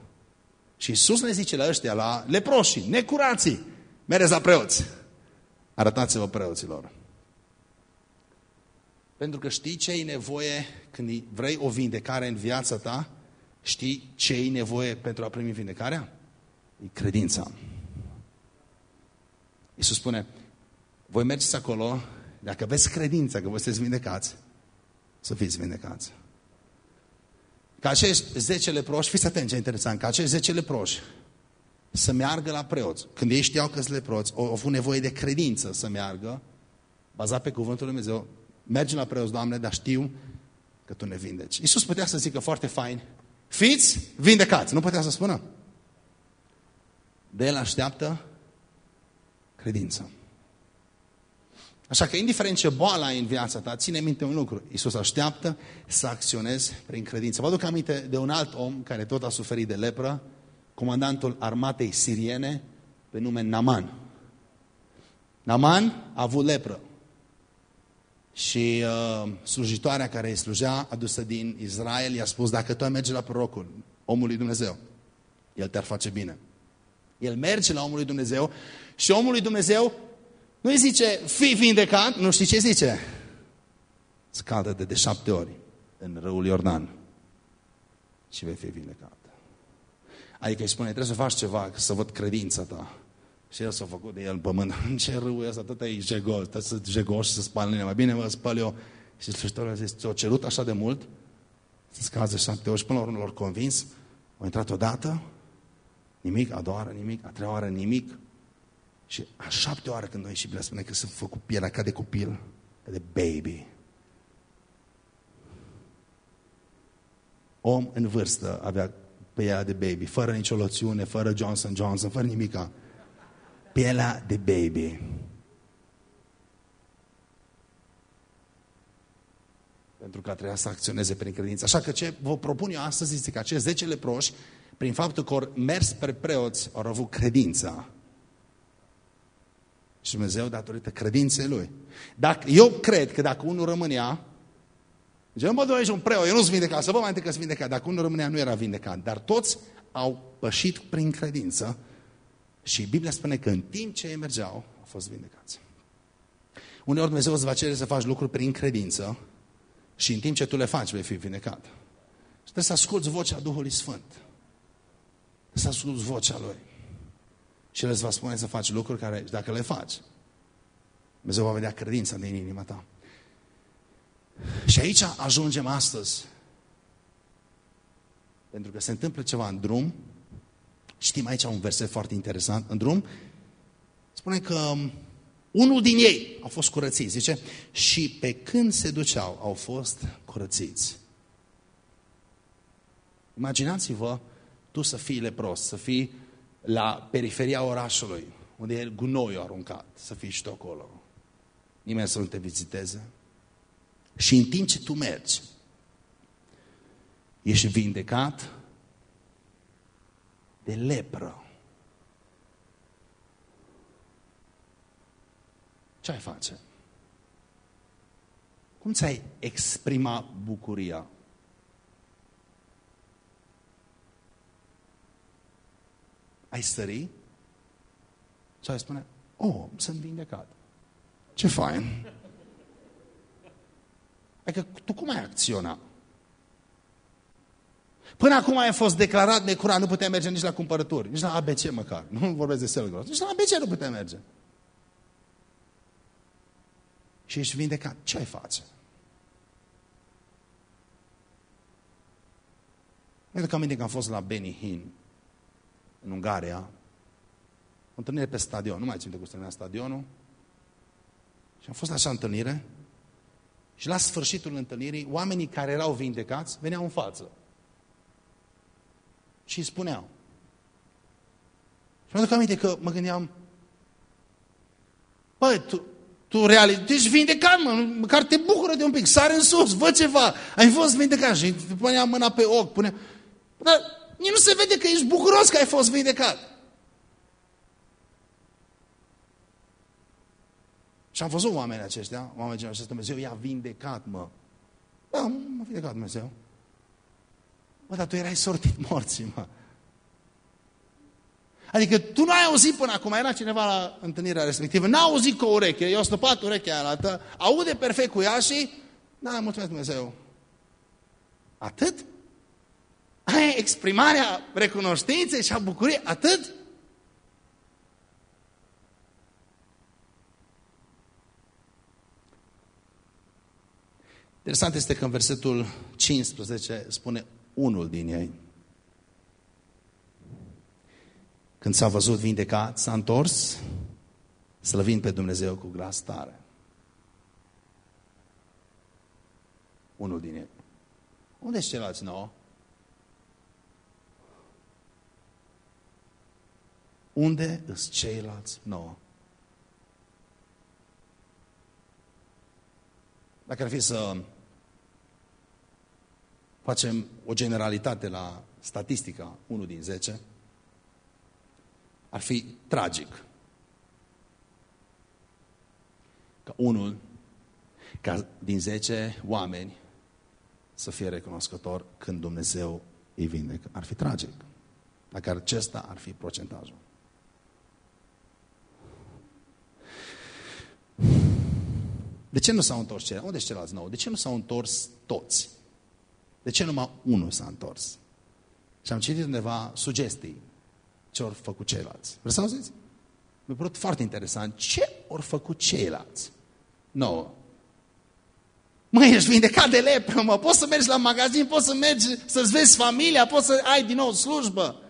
Și Iisus ne zice la ăștia, la leproșii, necurații, mereți la preoți. Arătați-vă preoților. Pentru că știi ce e nevoie când vrei o vindecare în viața ta? Știi ce e nevoie pentru a primi vindecarea? E credința. Iisus spune, voi mergeți acolo, dacă aveți credința că vă sunteți vindecați, să fiți vindecați. Ca acești 10 leproși, fiți atenți ce interesant, ca acești 10 leproși să meargă la preoți. Când ei știau că sunt leproți, au avut nevoie de credință să meargă, bazat pe cuvântul Lui Dumnezeu, mergi la preoți, Doamne, dar știu că Tu ne vindeci. Iisus putea să zică foarte fain, fiți vindecați, nu putea să spună. De el așteaptă credință. Așa că, indiferent ce boală ai în viața ta, ține minte un lucru. Iisus așteaptă să acționezi prin credință. Vă aduc aminte de un alt om care tot a suferit de lepră, comandantul armatei siriene, pe nume Naman. Naman a avut lepră. Și uh, slujitoarea care îi slujea, adusă din Israel, i-a spus, dacă tu mergi la prorocul, omul lui Dumnezeu, el te-ar face bine. El merge la omul lui Dumnezeu și omul lui Dumnezeu nu îi zice, fii vindecat, nu știi ce zice? Scaldă de de șapte ori în râul Iordan și vei fi vindecat. Adică îi spune, trebuie să faci ceva, să văd credința ta. Și el s-a făcut de el în pământ. În ce râu e ăsta? Tot e jegos, tot să jegoși, să spală Mai bine mă spăl eu. Și sfârșitorul a zis, ți-o cerut așa de mult? Să scaze șapte ori și până la urmă l-au convins. Au intrat odată, nimic, a doua oară nimic, a treia oară nimic. Și a șapte oară când noi și Biblia spune că s-a făcut pielea ca de copil, ca de baby. Om în vârstă avea pielea de baby, fără nicio loțiune, fără Johnson Johnson, fără nimica. Pielea de baby. Pentru că a trebuit să acționeze prin credință. Așa că ce vă propun eu astăzi este că acești 10 leproși, prin faptul că au mers spre preoți, au avut credința și Dumnezeu datorită credinței Lui. Dacă, eu cred că dacă unul rămânea, zice, mă, ești un preot, eu nu sunt vindecat, să vă mai întâi că sunt vindecat. Dacă unul rămânea, nu era vindecat. Dar toți au pășit prin credință și Biblia spune că în timp ce ei mergeau, au fost vindecați. Uneori Dumnezeu îți va cere să faci lucruri prin credință și în timp ce tu le faci, vei fi vindecat. Și trebuie să asculți vocea Duhului Sfânt. Trebuie să asculți vocea Lui. Și El îți va spune să faci lucruri care, dacă le faci, Dumnezeu va vedea credința din inima ta. Și aici ajungem astăzi. Pentru că se întâmplă ceva în drum. Știm aici un verset foarte interesant. În drum spune că unul din ei a fost curățit, zice, și pe când se duceau au fost curățiți. Imaginați-vă tu să fii lepros, să fii la periferia orașului, unde e gunoiul aruncat, să fii și tu acolo. Nimeni să nu te viziteze. Și în timp ce tu mergi, ești vindecat de lepră. Ce ai face? Cum ți-ai exprima bucuria ai sări și ai spune, oh, sunt vindecat. Ce fain! Adică tu cum ai acționa? Până acum ai fost declarat necurat, nu puteai merge nici la cumpărături, nici la ABC măcar. Nu vorbesc de Selgros. Nici la ABC nu puteai merge. Și și ești vindecat, ce ai face? Mi-aduc aminte că am fost la Benihin, în Ungaria, o întâlnire pe stadion, nu mai țin de cum se numea stadionul, și am fost la așa întâlnire și la sfârșitul întâlnirii, oamenii care erau vindecați veneau în față. Și îi spuneau. Și mă aduc aminte că mă gândeam, băi, tu, tu realizezi, ești vindecat, mă, măcar te bucură de un pic, sare în sus, vă ceva, ai fost vindecat și punea mâna pe ochi, punea, dar nici nu se vede că ești bucuros că ai fost vindecat. Și am văzut oamenii aceștia, oamenii aceștia, Dumnezeu i-a vindecat, mă. Da, m-a vindecat Dumnezeu. Bă, dar tu erai sortit morții, mă. Adică tu nu ai auzit până acum, era cineva la întâlnirea respectivă, n-a auzit cu o ureche, i-a stăpat urechea aia la aude perfect cu ea și, da, mulțumesc Dumnezeu. Atât? Aia e exprimarea recunoștinței și a bucuriei, atât? Interesant este că în versetul 15 spune unul din ei. Când s-a văzut vindecat, s-a întors, slăvind pe Dumnezeu cu glas tare. Unul din ei. Unde sunt ceilalți nouă? Unde sunt ceilalți nouă? Dacă ar fi să facem o generalitate la statistica 1 din 10, ar fi tragic. Ca unul ca din 10 oameni să fie recunoscător când Dumnezeu îi vindecă. Ar fi tragic. Dacă acesta ar fi procentajul. De ce nu s-au întors ceilalți? Unde sunt ceilalți nou? De ce nu s-au întors toți? De ce numai unul s-a întors? Și am citit undeva sugestii ce au făcut ceilalți. Vreți să auziți? Mi-a părut foarte interesant. Ce au făcut ceilalți? Nouă. Mă, ești vindecat de lepră, mă, poți să mergi la magazin, poți să mergi să-ți vezi familia, poți să ai din nou slujbă.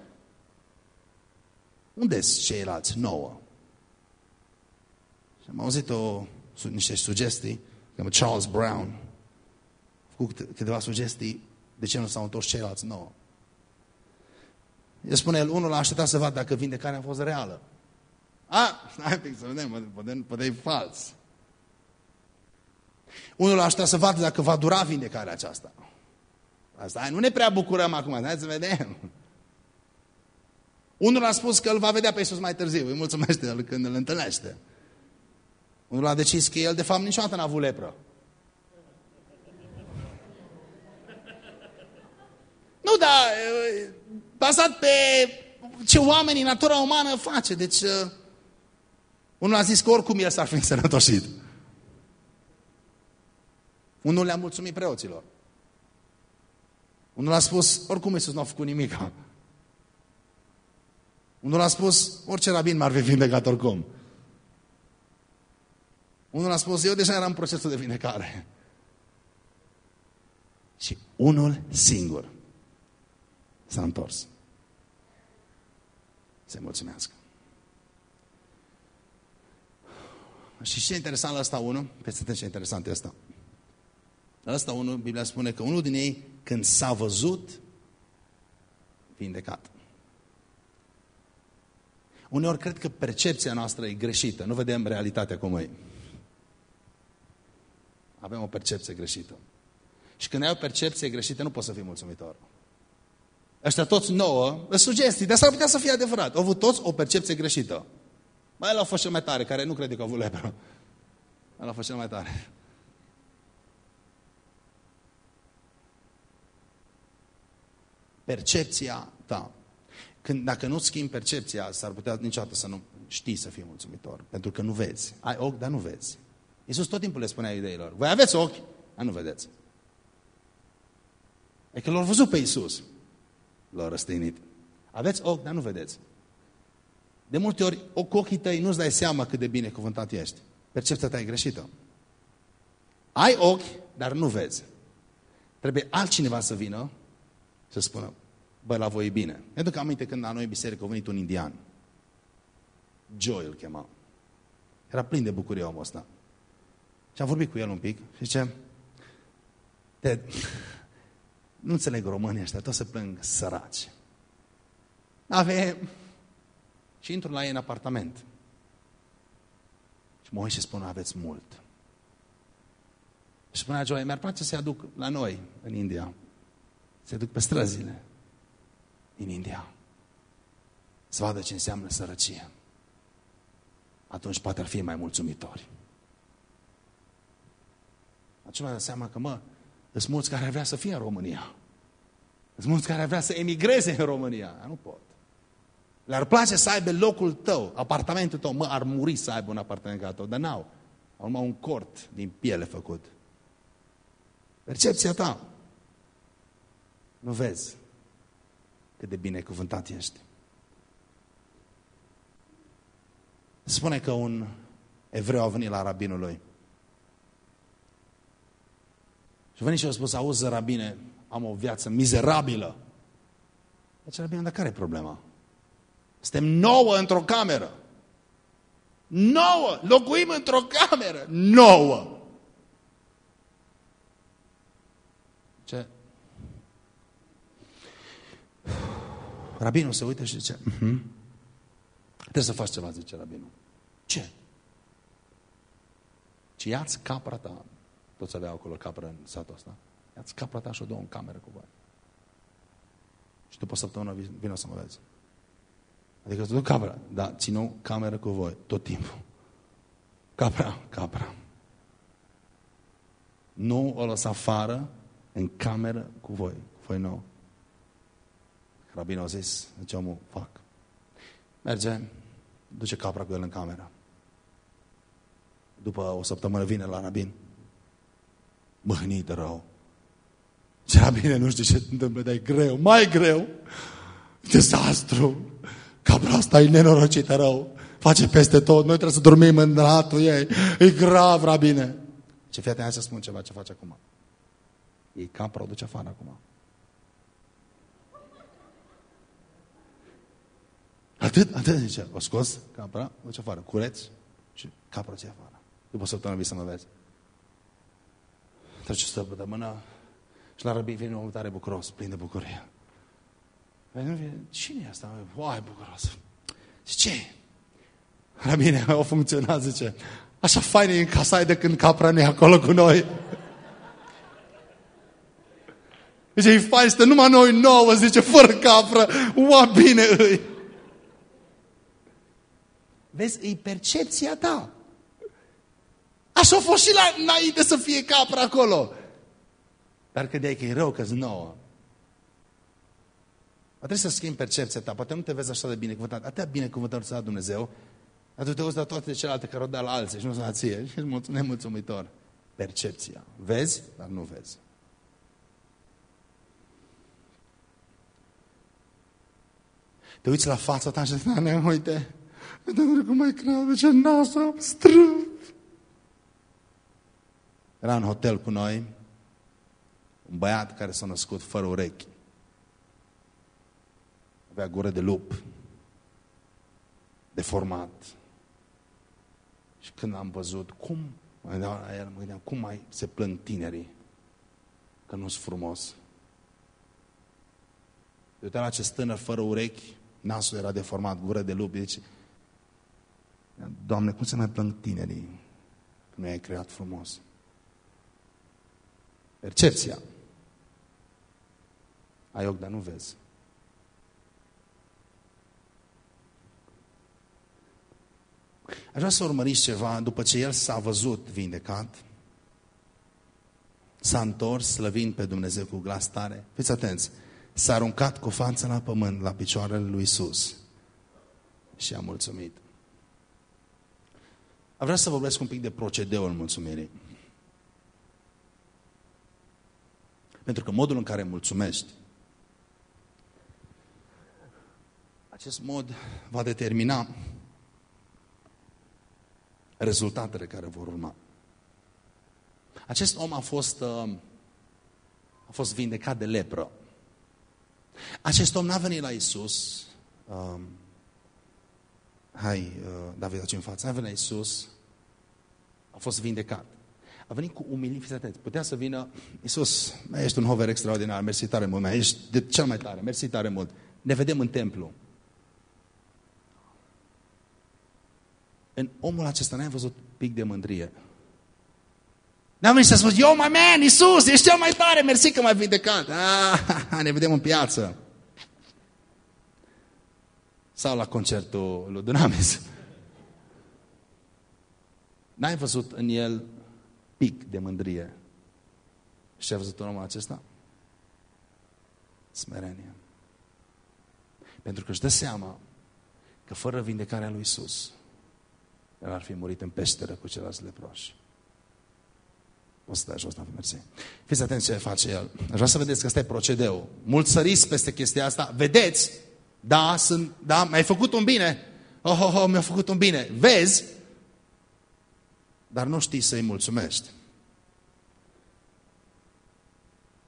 Unde sunt ceilalți? Nouă. Și am auzit o, niște sugestii, Charles Brown, a făcut câteva sugestii de ce nu s-au întors ceilalți nouă. El spune, el, unul a așteptat să vadă dacă vindecarea a fost reală. A, hai pic să vedem, poate, poate e fals. Unul a așteptat să vadă dacă va dura vindecarea aceasta. Asta, hai, nu ne prea bucurăm acum, hai să vedem. Unul a spus că îl va vedea pe Iisus mai târziu, îi mulțumește el când îl întâlnește. Unul a decis că el de fapt niciodată n-a avut lepră. Nu, dar bazat pe ce oamenii, natura umană face. Deci, unul a zis că oricum el s-ar fi însănătoșit. Unul le-a mulțumit preoților. Unul a spus, oricum Iisus nu a făcut nimic. Unul a spus, orice rabin m-ar fi vindecat oricum. Unul a spus, eu deja eram în procesul de vindecare. Și unul singur S-a întors. Se mulțumească. Și ce interesant la asta unul, peste ce interesant e asta. La asta unul, Biblia spune că unul din ei, când s-a văzut, vindecat. Uneori cred că percepția noastră e greșită, nu vedem realitatea cum e. Avem o percepție greșită. Și când ai o percepție greșită, nu poți să fii mulțumitor. Ăștia toți nouă, sugestii, dar s-ar putea să fie adevărat. Au avut toți o percepție greșită. Mai el a fost cel mai tare, care nu crede că a avut lepră. El a fost cel mai tare. Percepția ta. Când, dacă nu schimbi percepția, s-ar putea niciodată să nu știi să fii mulțumitor. Pentru că nu vezi. Ai ochi, dar nu vezi. Iisus tot timpul le spunea ideilor. Voi aveți ochi, dar nu vedeți. E că l-au văzut pe Iisus l-au răstăinit. Aveți ochi, dar nu vedeți. De multe ori, cu ochii tăi nu-ți dai seama cât de bine cuvântat ești. Percepția ta e greșită. Ai ochi, dar nu vezi. Trebuie altcineva să vină să spună, bă, la voi e bine. Mi aduc aminte când la noi în biserică a venit un indian. Joy îl chema. Era plin de bucurie omul ăsta. Și am vorbit cu el un pic și zice, Ted, nu înțeleg românii ăștia, toți se plâng săraci. Avem... Și intru la ei în apartament. Și mă uit și spun, aveți mult. Și spunea Joy, mi-ar place să-i aduc la noi, în India. Să-i aduc pe străzile din India. Să vadă ce înseamnă sărăcie. Atunci poate ar fi mai mulțumitori. Atunci mi-am dat seama că, mă, sunt mulți care ar vrea să fie în România. Sunt mulți care ar vrea să emigreze în România. Nu pot. Le-ar place să aibă locul tău, apartamentul tău. Mă, ar muri să aibă un apartament ca tău, dar n-au. Au numai un cort din piele făcut. Percepția ta. Nu vezi cât de binecuvântat ești. Spune că un evreu a venit la rabinul lui. Și a venit și a spus, auzi, rabine, am o viață mizerabilă. Deci, rabine, dar care e problema? Suntem nouă într-o cameră. Nouă! Locuim într-o cameră. Nouă! Ce? Rabinul se uită și zice, uh mhm. -huh. trebuie să faci ceva, zice rabinul. Ce? Ce ia-ți capra ta. Toți aveau acolo capră în satul ăsta. Ia-ți capra ta și o dă în cameră cu voi. Și după o săptămână vină să mă vezi. Adică să duc capra. Da, ținu cameră cu voi, tot timpul. Capra, capra. Nu o lăsa afară în cameră cu voi. Cu voi nou. Rabinul a zis, ce omul, fac. Merge, duce capra cu el în cameră. După o săptămână vine la rabin. Mâhnit rău. Ce rabine, nu știu ce se întâmplă, dar e greu, mai greu. Dezastru. Capra asta e nenorocită rău. Face peste tot. Noi trebuie să dormim în ratul ei. E grav, rabine. Ce fii atent, să spun ceva ce face acum. Ei capra o duce afară acum. Atât, atât zice. O scos capra, o duce afară. Cureți și capra o duce afară. După o săptămână vii să mă vezi. Trece o săptămână și la răbii vine un tare bucuros, plin de bucurie. Cine e asta? Uai, bucuros. Zice, ce? Rabine, au funcționat, zice. Așa fain e în casa de când capra nu e acolo cu noi. Zice, e fain, stă numai noi nouă, zice, fără capră. Ua, bine îi. Vezi, e percepția ta. Așa a fost și la, înainte să fie capra acolo. Dar credeai că e rău că nouă. Trebuie să schimbi percepția ta. Poate nu te vezi așa de binecuvântat. Atâtea binecuvântări ți-a Dumnezeu. Atunci te uiți la toate celelalte care o dă la alții și nu la ție. Și ești nemulțumitor. Percepția. Vezi, dar nu vezi. Te uiți la fața ta și zici, ne uite, uite cum mai crede, ce nasul am strâmb. Era în hotel cu noi un băiat care s-a născut fără urechi. Avea gură de lup, deformat. Și când am văzut cum, mă gândeam la el, mă gândeam, cum mai se plâng tinerii că nu sunt frumos. Eu la acest tânăr fără urechi, nasul era deformat, gură de lup, deci, Doamne, cum se mai plâng tinerii că nu ai creat frumos? Percepția. Ai ochi, dar nu vezi. Aș vrea să urmăriți ceva după ce el s-a văzut vindecat, s-a întors slăvind pe Dumnezeu cu glas tare. Fiți atenți! S-a aruncat cu fața la pământ, la picioarele lui Isus și a mulțumit. Aș vrea să vorbesc un pic de procedeul mulțumirii. Pentru că modul în care mulțumești, acest mod va determina rezultatele care vor urma. Acest om a fost, uh, a fost vindecat de lepră. Acest om n-a venit la Isus. Um, hai, uh, David, aici în față. N-a venit la Isus. A fost vindecat. A venit cu umilit, fiți atenți. Putea să vină, Iisus, ești un hover extraordinar, mersi tare mult, ești de cel mai tare, mersi tare mult. Ne vedem în templu. În omul acesta n-ai văzut pic de mândrie. N-am venit să spus, yo, my man, Iisus, ești cel mai tare, mersi că m-ai vindecat. Ah, ne vedem în piață. Sau la concertul lui Dunamis. N-ai văzut în el pic de mândrie. Și ce a văzut omul acesta? Smerenie. Pentru că își dă seama că fără vindecarea lui Isus, el ar fi murit în peșteră cu ceilalți leproși. O să dai jos, n mersi. Fiți atenți ce face el. Aș vrea să vedeți că ăsta e procedeu. Mulți săriți peste chestia asta. Vedeți? Da, sunt, da, mi-ai făcut un bine. Oh, oh, oh, mi-a făcut un bine. Vezi? Dar nu știi să-i mulțumești.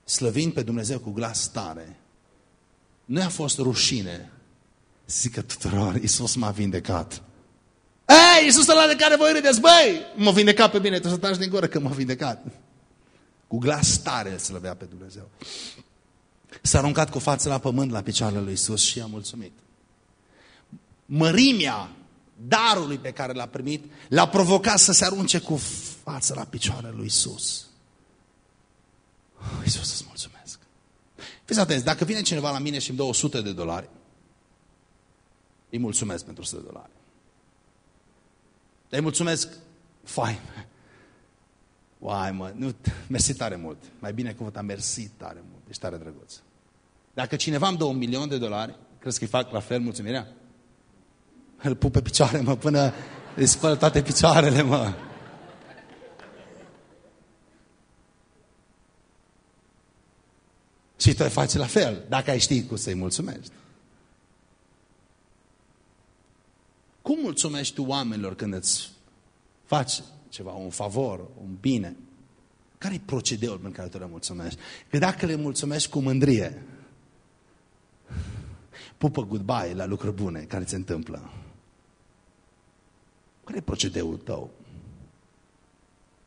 Slăvind pe Dumnezeu cu glas tare, nu a fost rușine să zică tuturor, Iisus m-a vindecat. Ei, Iisus ăla de care voi râdeți, băi, m-a vindecat pe mine, tu să taci din gură că m-a vindecat. Cu glas tare îl slăvea pe Dumnezeu. S-a aruncat cu fața la pământ la picioarele lui Iisus și a mulțumit. Mărimea darului pe care l-a primit l-a provocat să se arunce cu fața la picioarele lui Iisus. Oh, Iisus, îți mulțumesc. Fiți atenți, dacă vine cineva la mine și îmi dă 100 de dolari, îi mulțumesc pentru 100 de dolari. Îi mulțumesc, fai. Uai, mă, nu, mersi tare mult. Mai bine cuvântat, mersi tare mult. Ești tare drăguț. Dacă cineva îmi dă un milion de dolari, crezi că îi fac la fel mulțumirea? Îl pup pe picioare, mă, până îi spăl toate picioarele, mă. Și tu ai face la fel, dacă ai ști cum să-i mulțumești. Cum mulțumești tu oamenilor când îți faci ceva, un favor, un bine? Care e procedeul prin care tu le mulțumești? Că dacă le mulțumești cu mândrie, pupă goodbye la lucruri bune care se întâmplă. Care e procedeul tău?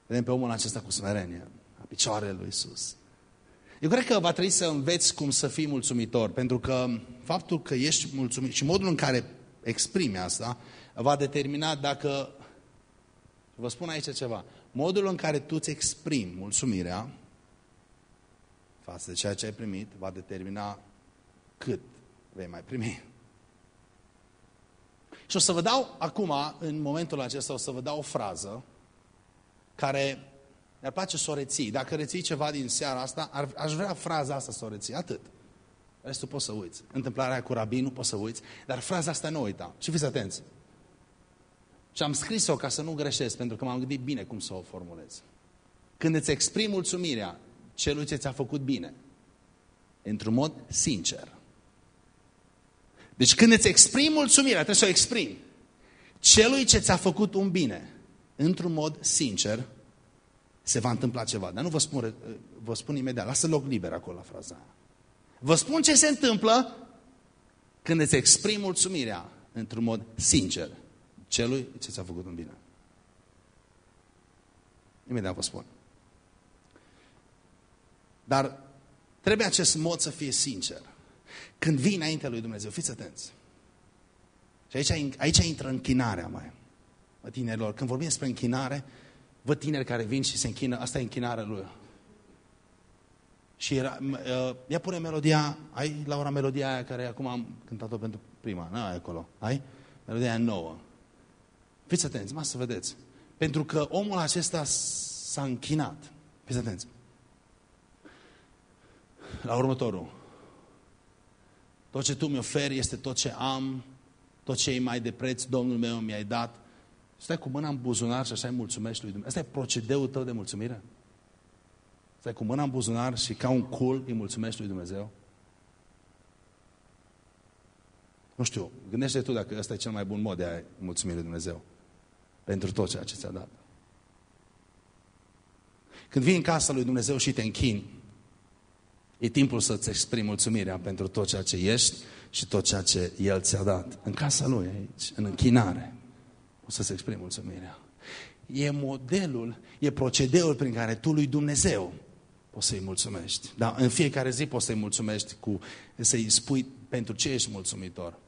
Vedem pe omul acesta cu smerenie, la picioarele lui Isus. Eu cred că va trebui să înveți cum să fii mulțumitor, pentru că faptul că ești mulțumit și modul în care exprimi asta va determina dacă, vă spun aici ceva, modul în care tu îți exprimi mulțumirea față de ceea ce ai primit va determina cât vei mai primi. Și o să vă dau acum, în momentul acesta, o să vă dau o frază care mi-ar place să o reții. Dacă reții ceva din seara asta, ar, aș vrea fraza asta să o reții. Atât. Restul poți să uiți. Întâmplarea cu rabinul poți să uiți, dar fraza asta nu uita. Și fiți atenți. Și am scris-o ca să nu greșesc, pentru că m-am gândit bine cum să o formulez. Când îți exprimi mulțumirea celui ce ți-a făcut bine, într-un mod sincer. Deci când îți exprimi mulțumirea, trebuie să o exprimi. Celui ce ți-a făcut un bine, într-un mod sincer, se va întâmpla ceva. Dar nu vă spun, vă spun imediat, lasă loc liber acolo la fraza aia. Vă spun ce se întâmplă când îți exprimi mulțumirea într-un mod sincer celui ce ți-a făcut un bine. Imediat vă spun. Dar trebuie acest mod să fie sincer. Când vii înaintea lui Dumnezeu, fiți atenți. Și aici, aici intră închinarea, mai. Mă, tinerilor, când vorbim despre închinare, văd tineri care vin și se închină, asta e închinarea lui. Și era, uh, ia pune melodia, ai, Laura, melodia aia care acum am cântat-o pentru prima, nu ai acolo, ai? Melodia aia nouă. Fiți atenți, mă să vedeți. Pentru că omul acesta s-a închinat. Fiți atenți. La următorul. Tot ce tu mi oferi este tot ce am, tot ce e mai de preț, Domnul meu mi-ai dat. Stai cu mâna în buzunar și așa îi mulțumești lui Dumnezeu. Asta e procedeul tău de mulțumire? Stai cu mâna în buzunar și ca un cul îi mulțumești lui Dumnezeu? Nu știu, gândește tu dacă ăsta e cel mai bun mod de a mulțumi lui Dumnezeu pentru tot ceea ce ți-a dat. Când vii în casa lui Dumnezeu și te închini, e timpul să-ți exprimi mulțumirea pentru tot ceea ce ești și tot ceea ce El ți-a dat. În casa Lui aici, în închinare, o să-ți exprimi mulțumirea. E modelul, e procedeul prin care tu lui Dumnezeu poți să-i mulțumești. Dar în fiecare zi poți să-i mulțumești cu, să-i spui pentru ce ești mulțumitor.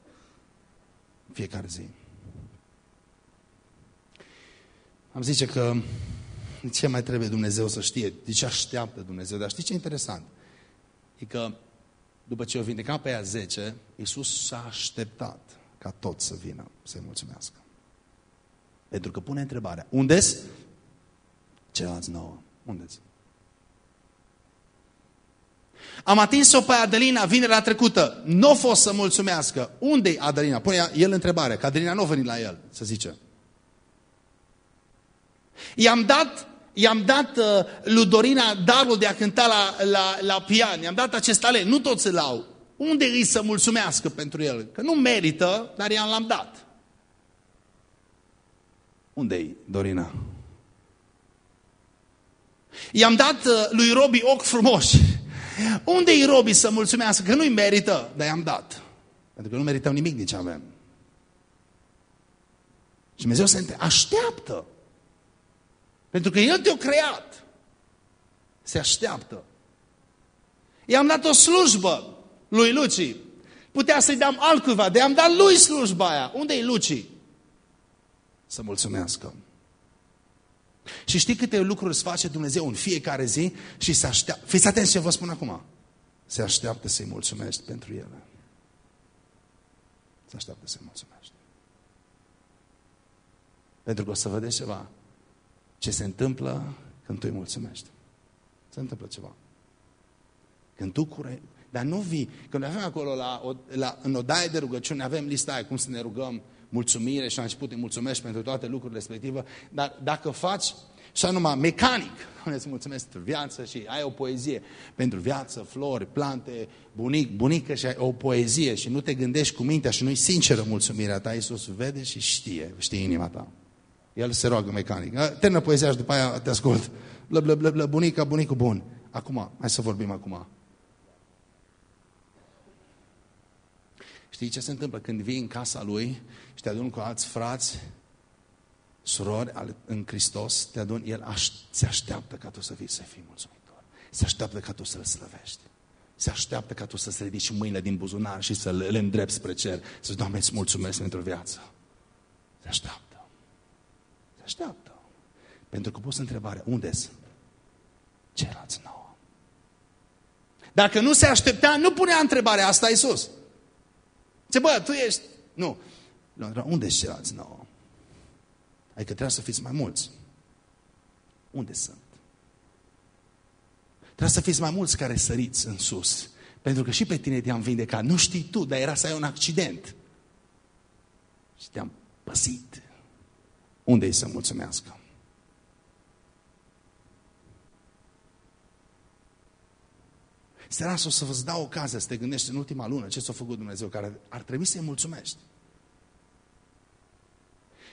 În fiecare zi. Am zice că ce mai trebuie Dumnezeu să știe? De ce așteaptă Dumnezeu? Dar știi ce e interesant? E că după ce o vindecat pe ea 10, Iisus s-a așteptat ca tot să vină să-i mulțumească. Pentru că pune întrebarea, unde-s? Ceilalți nouă. Unde-s? Am atins-o pe Adelina vinerea trecută. Nu a fost să mulțumească. Unde-i Adelina? Pune el întrebare, că Adelina nu a venit la el, să zice. I-am dat, i-am dat uh, lui Dorina darul de a cânta la, la, la pian. I-am dat acest talent. Nu toți îl au. Unde îi să mulțumească pentru el? Că nu merită, dar i-am l-am dat. Unde-i Dorina? I-am dat uh, lui Robi ochi frumoși. Unde-i Robi să mulțumească? Că nu-i merită, dar i-am dat. Pentru că nu merităm nimic din ce avem. Și Dumnezeu se așteaptă. Pentru că El te-a creat. Se așteaptă. I-am dat o slujbă lui Luci. Putea să-i dăm altcuiva, de am dat lui slujba aia. Unde-i Luci? Să mulțumească. Și știi câte lucruri îți face Dumnezeu în fiecare zi și se așteaptă. Fiți atenți ce vă spun acum. Se așteaptă să-i mulțumești pentru ele. Se așteaptă să-i mulțumești. Pentru că o să vedeți ceva. Ce se întâmplă când tu îi mulțumești. Se întâmplă ceva. Când tu cure... Dar nu vii. Când avem acolo la, la, în odaie de rugăciune, avem lista aia, cum să ne rugăm, mulțumire și la început îi mulțumești pentru toate lucrurile respective, dar dacă faci și numai mecanic, îți mulțumesc pentru viață și ai o poezie pentru viață, flori, plante, bunic, bunică și ai o poezie și nu te gândești cu mintea și nu-i sinceră mulțumirea ta, Iisus vede și știe, știe inima ta. El se roagă mecanic. Termină poezia și după aia te ascult. Blă, blă, blă, blă, bunica, bunicul bun. Acum, hai să vorbim acum. Știi ce se întâmplă când vii în casa lui și te aduni cu alți frați, surori în Hristos, te aduni, el aș, se așteaptă ca tu să fii, să fii mulțumitor. Se așteaptă ca tu să-L slăvești. Se așteaptă ca tu să-ți ridici mâinile din buzunar și să le, le îndrepti spre cer. Să zici, Doamne, îți mulțumesc pentru viață. Se așteaptă. Se așteaptă. Pentru că pus întrebarea, unde-s? Ceilalți nouă. Dacă nu se aștepta, nu punea întrebarea asta Iisus. Ce bă, tu ești... Nu. Unde sunt ceilalți nouă? Adică trebuie să fiți mai mulți. Unde sunt? Trebuie să fiți mai mulți care săriți în sus. Pentru că și pe tine te-am vindecat. Nu știi tu, dar era să ai un accident. Și te-am păsit. Unde-i să mulțumească? Seara o să vă dau ocazia să te gândești în ultima lună ce s-a făcut Dumnezeu, care ar trebui să-i mulțumești.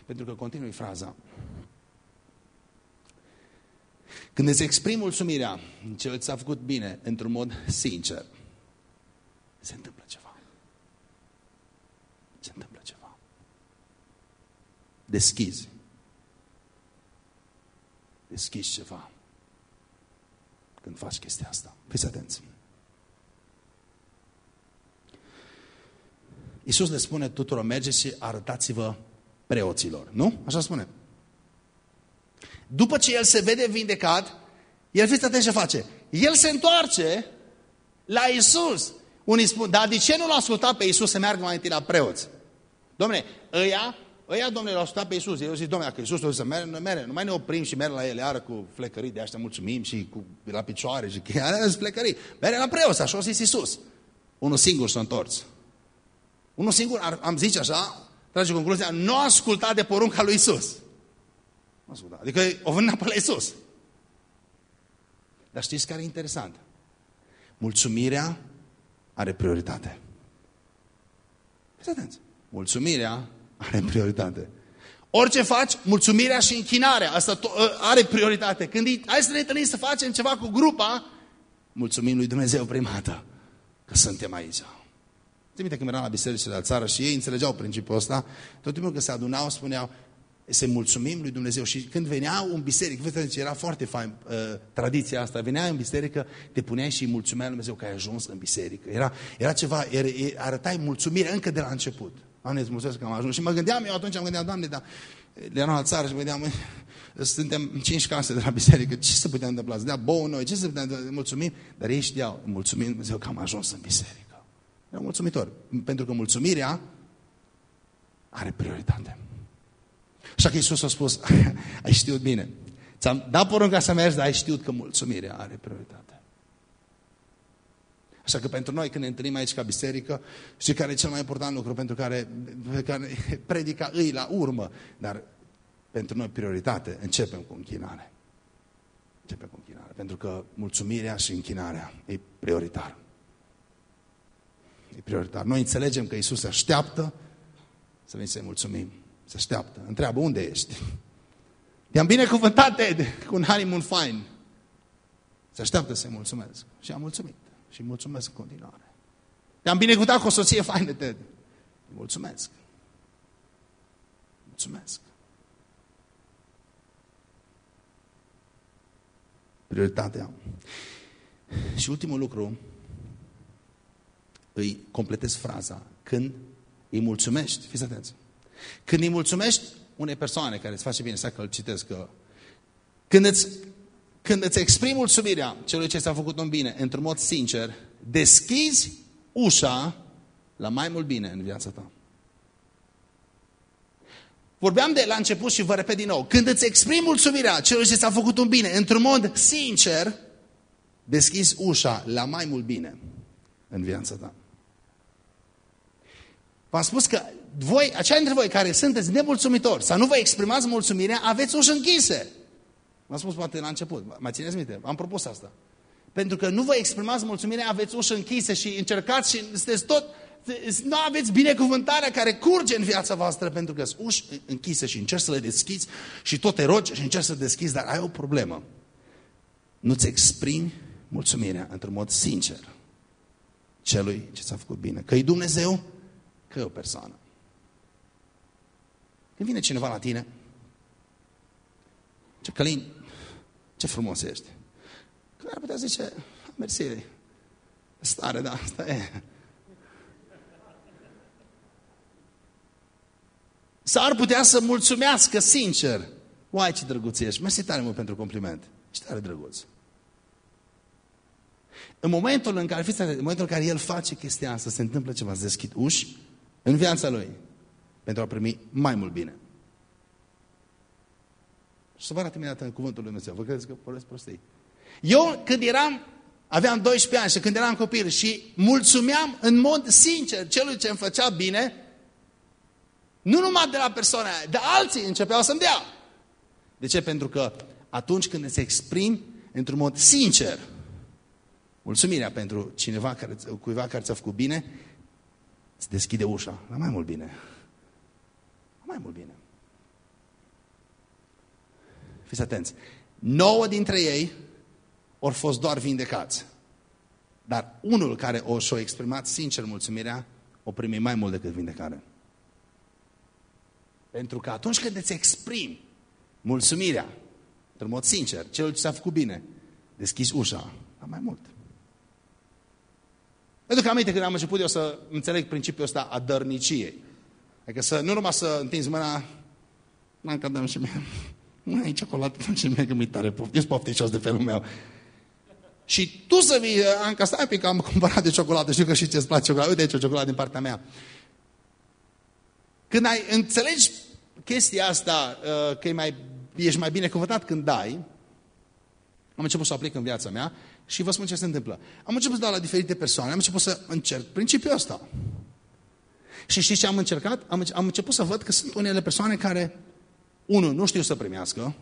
Pentru că continui fraza. Când îți exprimi mulțumirea în ce ți-a făcut bine, într-un mod sincer, se întâmplă ceva. Se întâmplă ceva. Deschizi. Deschizi ceva. Când faci chestia asta. Fiți atenți. Iisus le spune tuturor, mergeți și arătați-vă preoților. Nu? Așa spune. După ce el se vede vindecat, el fiți atent ce face. El se întoarce la Iisus. Unii spun, dar de ce nu l-a ascultat pe Iisus să meargă mai întâi la preoți? Domne, ăia, ăia, domnule, l-au ascultat pe Iisus. Eu zic, domnule, dacă Iisus trebuie să merg, noi mere. Nu mai ne oprim și merg la el iară cu flecării de așa mulțumim și cu, la picioare și chiar flecării. Mere la preoți, așa o zis Iisus. Unul singur s-a întors. Unul singur, ar, am zice așa, trage concluzia, nu a ascultat de porunca lui Isus. Nu ascultat. Adică o venit pe la Isus. Dar știți care e interesant? Mulțumirea are prioritate. Fiți atenți. Mulțumirea are prioritate. Orice faci, mulțumirea și închinarea. Asta ă, are prioritate. Când e, hai să ne întâlnim să facem ceva cu grupa, mulțumim lui Dumnezeu prima dată că suntem aici. Ți minte când eram la bisericile la țară și ei înțelegeau principiul ăsta, tot timpul când se adunau, spuneau, să mulțumim lui Dumnezeu. Și când venea un biseric, vedeți, era foarte fain uh, tradiția asta, venea în biserică, te puneai și mulțumea lui Dumnezeu că ai ajuns în biserică. Era, era ceva, era, arătai mulțumire încă de la început. Doamne, îți mulțumesc că am ajuns. Și mă gândeam, eu atunci am gândeam, Doamne, dar eram la țară și mă gândeam, suntem cinci case de la biserică, ce se putea întâmpla? Să dea bouă noi, ce se putea întâmpla? Mulțumim, dar ei știau, mulțumim Dumnezeu că am ajuns în biserică. Era mulțumitor, pentru că mulțumirea are prioritate. Așa că Iisus a spus, ai știut bine. Ți-am dat porunca să mergi, dar ai știut că mulțumirea are prioritate. Așa că pentru noi, când ne întâlnim aici ca biserică, și care e cel mai important lucru pentru care, pe care predica îi la urmă, dar pentru noi prioritate, începem cu închinare. Începem cu închinare, pentru că mulțumirea și închinarea e prioritar. E prioritar. Noi înțelegem că Isus așteaptă să venim să-i mulțumim. Se așteaptă. Întreabă, unde ești? I-am binecuvântat Ted cu un honeymoon fine. Se așteaptă să-i mulțumesc. Și am mulțumit. Și mulțumesc în continuare. I-am binecuvântat cu o soție faină, Ted. Mulțumesc. Mulțumesc. Prioritatea. Și ultimul lucru, îi completez fraza. Când îi mulțumești, fiți atenți, când îi mulțumești unei persoane care îți face bine, să că îl citesc, că când îți, când îți exprimi mulțumirea celui ce ți-a făcut un bine într-un mod sincer, deschizi ușa la mai mult bine în viața ta. Vorbeam de la început și vă repet din nou. Când îți exprimi mulțumirea celui ce ți-a făcut un bine într-un mod sincer, deschizi ușa la mai mult bine în viața ta. V-am spus că voi, aceia dintre voi care sunteți nemulțumitori, să nu vă exprimați mulțumirea, aveți uși închise. M-am spus poate la început, mai țineți minte? Am propus asta. Pentru că nu vă exprimați mulțumirea, aveți uși închise și încercați și sunteți tot... Nu aveți binecuvântarea care curge în viața voastră pentru că sunt uși închise și încerci să le deschizi și tot te rogi și încerci să deschizi, dar ai o problemă. Nu-ți exprimi mulțumirea într-un mod sincer celui ce ți-a făcut bine. Că e Dumnezeu, că e o persoană. Când vine cineva la tine, ce Călin, ce frumos ești. Când ar putea zice, mersi, stare, da, asta e. S-ar putea să mulțumească sincer. Uai, ce drăguț ești. Mersi tare mult pentru compliment. Ce tare drăguț. În momentul în care, fiți în momentul în care el face chestia asta, se întâmplă ceva, se deschid uși în viața lui pentru a primi mai mult bine. Și să vă arăt imediat în cuvântul lui Dumnezeu. Vă credeți că vorbesc prostii. Eu când eram, aveam 12 ani și când eram copil și mulțumeam în mod sincer celui ce îmi făcea bine, nu numai de la persoana aia, de alții începeau să-mi dea. De ce? Pentru că atunci când îți exprimi într-un mod sincer mulțumirea pentru cineva care, cuiva care ți-a făcut bine, îți deschide ușa la mai mult bine. La mai mult bine. Fiți atenți. Nouă dintre ei au fost doar vindecați. Dar unul care o și-a exprimat sincer mulțumirea, o primi mai mult decât vindecare. Pentru că atunci când îți exprimi mulțumirea, într-un mod sincer, celul ce s-a făcut bine, deschizi ușa la mai mult. Pentru că aminte când am început eu să înțeleg principiul ăsta a dărniciei. Adică să, nu numai să întinzi mâna, n-am că dăm și mie. Nu ai ciocolată, și mie că mi tare poftim, pofticios de felul meu. Și tu să vii, Anca, stai pic, am cumpărat de ciocolată, știu că și ce-ți place ciocolată, uite ce o ciocolată din partea mea. Când ai, înțelegi chestia asta, uh, că e mai, ești mai bine cuvântat când dai, am început să o aplic în viața mea și vă spun ce se întâmplă. Am început să dau la diferite persoane, am început să încerc principiul ăsta. Și știți ce am încercat? Am, am început să văd că sunt unele persoane care, unul, nu știu să primească.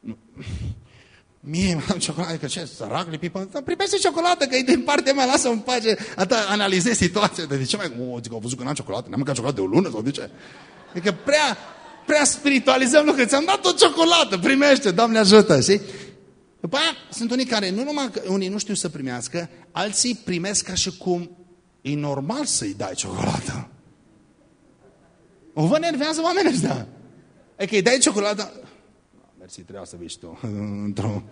Nu. Mie mi-am ciocolată, că ce, sărac, lipipă, dar primește ciocolată, că e din partea mea, lasă-mă pace, atât analizez situația, de ce mai, o, zic, au văzut că n-am ciocolată, n-am mâncat ciocolată de o lună, sau de ce? Adică prea, prea spiritualizăm lucrurile. Ți-am dat o ciocolată, primește, Doamne ajută, știi? După aia sunt unii care nu numai că unii nu știu să primească, alții primesc ca și cum e normal să-i dai ciocolată. O vă nervează oamenii ăștia. E că îi dai ciocolată. Mersi, trebuia să vii și tu. Într-o...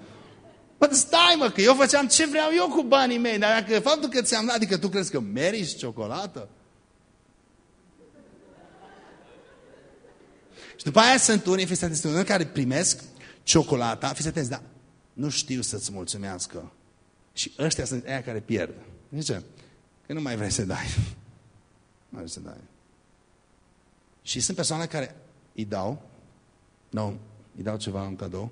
Bă, stai mă, că eu făceam ce vreau eu cu banii mei, dar dacă faptul că ți-am dat, adică tu crezi că meriți ciocolată? Și după aia sunt unii, fiți atenți, unii care primesc ciocolata, fiți atenți, dar nu știu să-ți mulțumească. Și ăștia sunt aia care pierd. Zice, că nu mai vrei să dai. Nu vrei să dai. Și sunt persoane care îi dau, nu, îi dau ceva în cadou.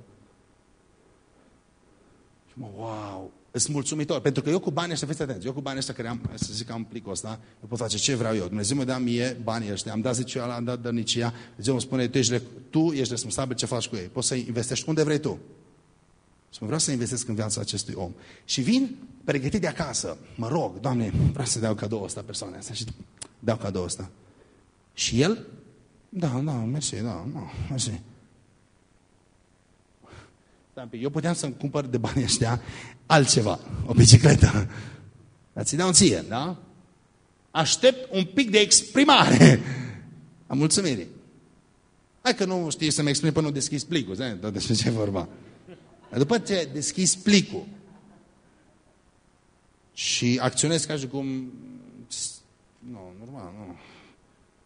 Și mă, wow, sunt mulțumitor. Pentru că eu cu banii ăștia, fiți atenți, eu cu banii ăștia care am, să zic că am plicul ăsta, eu pot face ce vreau eu. Dumnezeu mă dea mie banii ăștia, am dat zicea, am dat dărnicia, Dumnezeu îmi spune, tu ești, tu ești responsabil ce faci cu ei. Poți să investești unde vrei tu. Și mă vreau să investesc în viața acestui om. Și vin pregătit de acasă. Mă rog, Doamne, vreau să dau cadou ăsta persoanei asta și dau cadou ăsta. Și el? Da, da, mersi, da, da, mersi. Eu puteam să-mi cumpăr de banii ăștia altceva, o bicicletă. Dar ți dau ție, da? Aștept un pic de exprimare a mulțumirii. Hai că nu știi să-mi exprimi până nu deschizi plicul, de ce e vorba. Dar după ce deschizi plicul și acționezi ca și cum... Nu, normal, nu.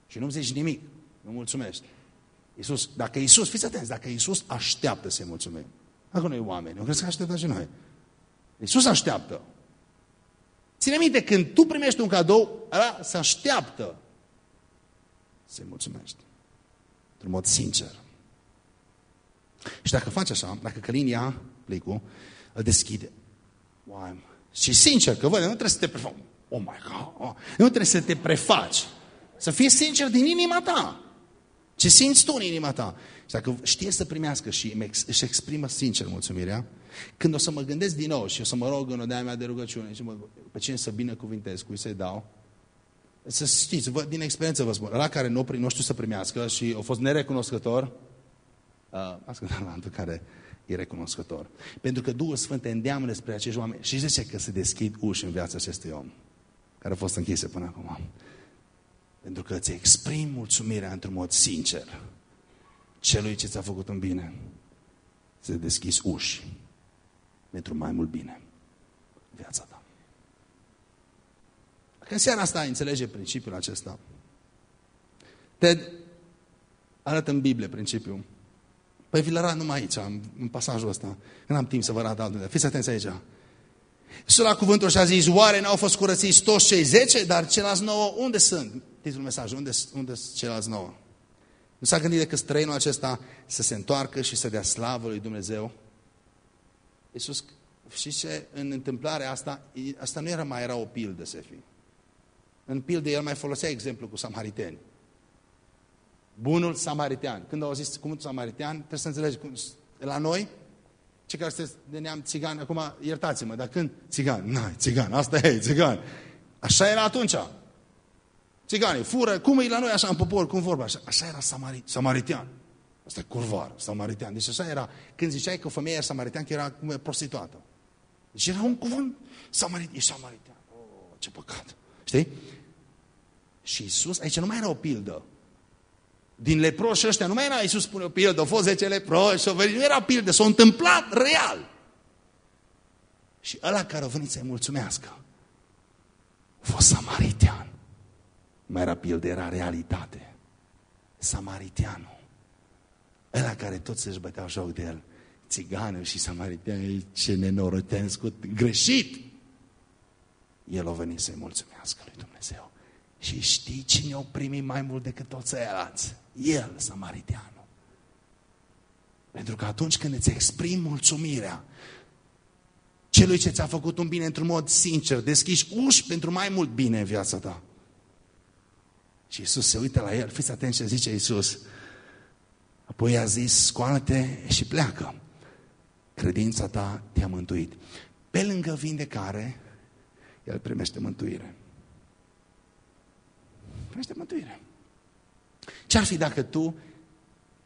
Și nu-mi zici nimic, nu mulțumești. Iisus, dacă Iisus, fiți atenți, dacă Iisus așteaptă să-i mulțumim. Dacă noi oameni, nu crezi că așteptăm și noi. Iisus așteaptă. Ține minte, când tu primești un cadou, ăla se așteaptă să-i mulțumești. Într-un mod sincer. Și dacă faci așa, dacă Călin ia plicul, îl deschide. Wow. Și sincer, că văd, nu trebuie să te prefaci. Oh my God. Oh. Nu trebuie să te prefaci. Să fii sincer din inima ta. Ce simți tu în inima ta. Și dacă știe să primească și își exprimă sincer mulțumirea, când o să mă gândesc din nou și o să mă rog în odaia mea de rugăciune și mă, pe cine să binecuvintez, cui să-i dau, să știți, vă, din experiență vă spun, la care nu, nu știu să primească și a fost nerecunoscător, uh, ascultă la altul care e recunoscător. Pentru că Duhul Sfânt te îndeamnă despre acești oameni și zice că se deschid uși în viața acestui om, care a fost închise până acum. Pentru că îți exprimi mulțumirea într-un mod sincer celui ce ți-a făcut un bine. Să deschizi uși pentru mai mult bine în viața ta. Dacă în seara asta înțelege principiul acesta, Ted arată în Biblie principiul Păi vi-l arăt numai aici, în pasajul ăsta. Nu am timp să vă arăt altundeva. Fiți atenți aici. Și la cuvântul și a zis, oare n-au fost curățiți toți cei zece, dar ceilalți nouă, unde sunt? Titlul mesajului, unde, unde sunt ceilalți nouă? Nu s-a gândit decât străinul acesta să se întoarcă și să dea slavă lui Dumnezeu? Iisus, și ce? În întâmplarea asta, asta nu era mai era o pildă, să fi. În pildă el mai folosea exemplu cu samariteni. Bunul samaritean. Când au zis cuvântul samaritean, trebuie să înțelegi, cum, la noi, cei care sunteți de neam țigan, acum iertați-mă, dar când? Țigan, n țigan, asta e, țigan. Așa era atunci. Țiganii, fură, cum e la noi așa în popor, cum vorba, așa, așa era samari, samaritean. Asta e curvar, samaritean. Deci așa era, când ziceai că femeia era samaritean, că era cum e prostituată. Deci era un cuvânt, samaritean, e samaritean. Oh, ce păcat. Știi? Și Iisus, aici nu mai era o pildă din leproși ăștia, nu mai era Iisus spune o pildă, au fost 10 leproși, și venit, nu era pildă, s-a întâmplat real. Și ăla care a venit să-i mulțumească, a fost samaritean. Mai era pildă, era realitate. Samariteanul. Ăla care toți să-și băteau joc de el. Țiganul și samariteanul, ce nenorotenscut, greșit. El a venit să-i mulțumească lui Dumnezeu. Și știi cine o primi mai mult decât toți ceilalți? El, samariteanul. Pentru că atunci când îți exprimi mulțumirea celui ce ți-a făcut un bine într-un mod sincer, deschiși uși pentru mai mult bine în viața ta. Și Iisus se uită la el, fiți atenți ce zice Iisus. Apoi a zis, scoală-te și pleacă. Credința ta te-a mântuit. Pe lângă vindecare, el primește mântuire. Primește mântuire. Ce-ar fi dacă tu,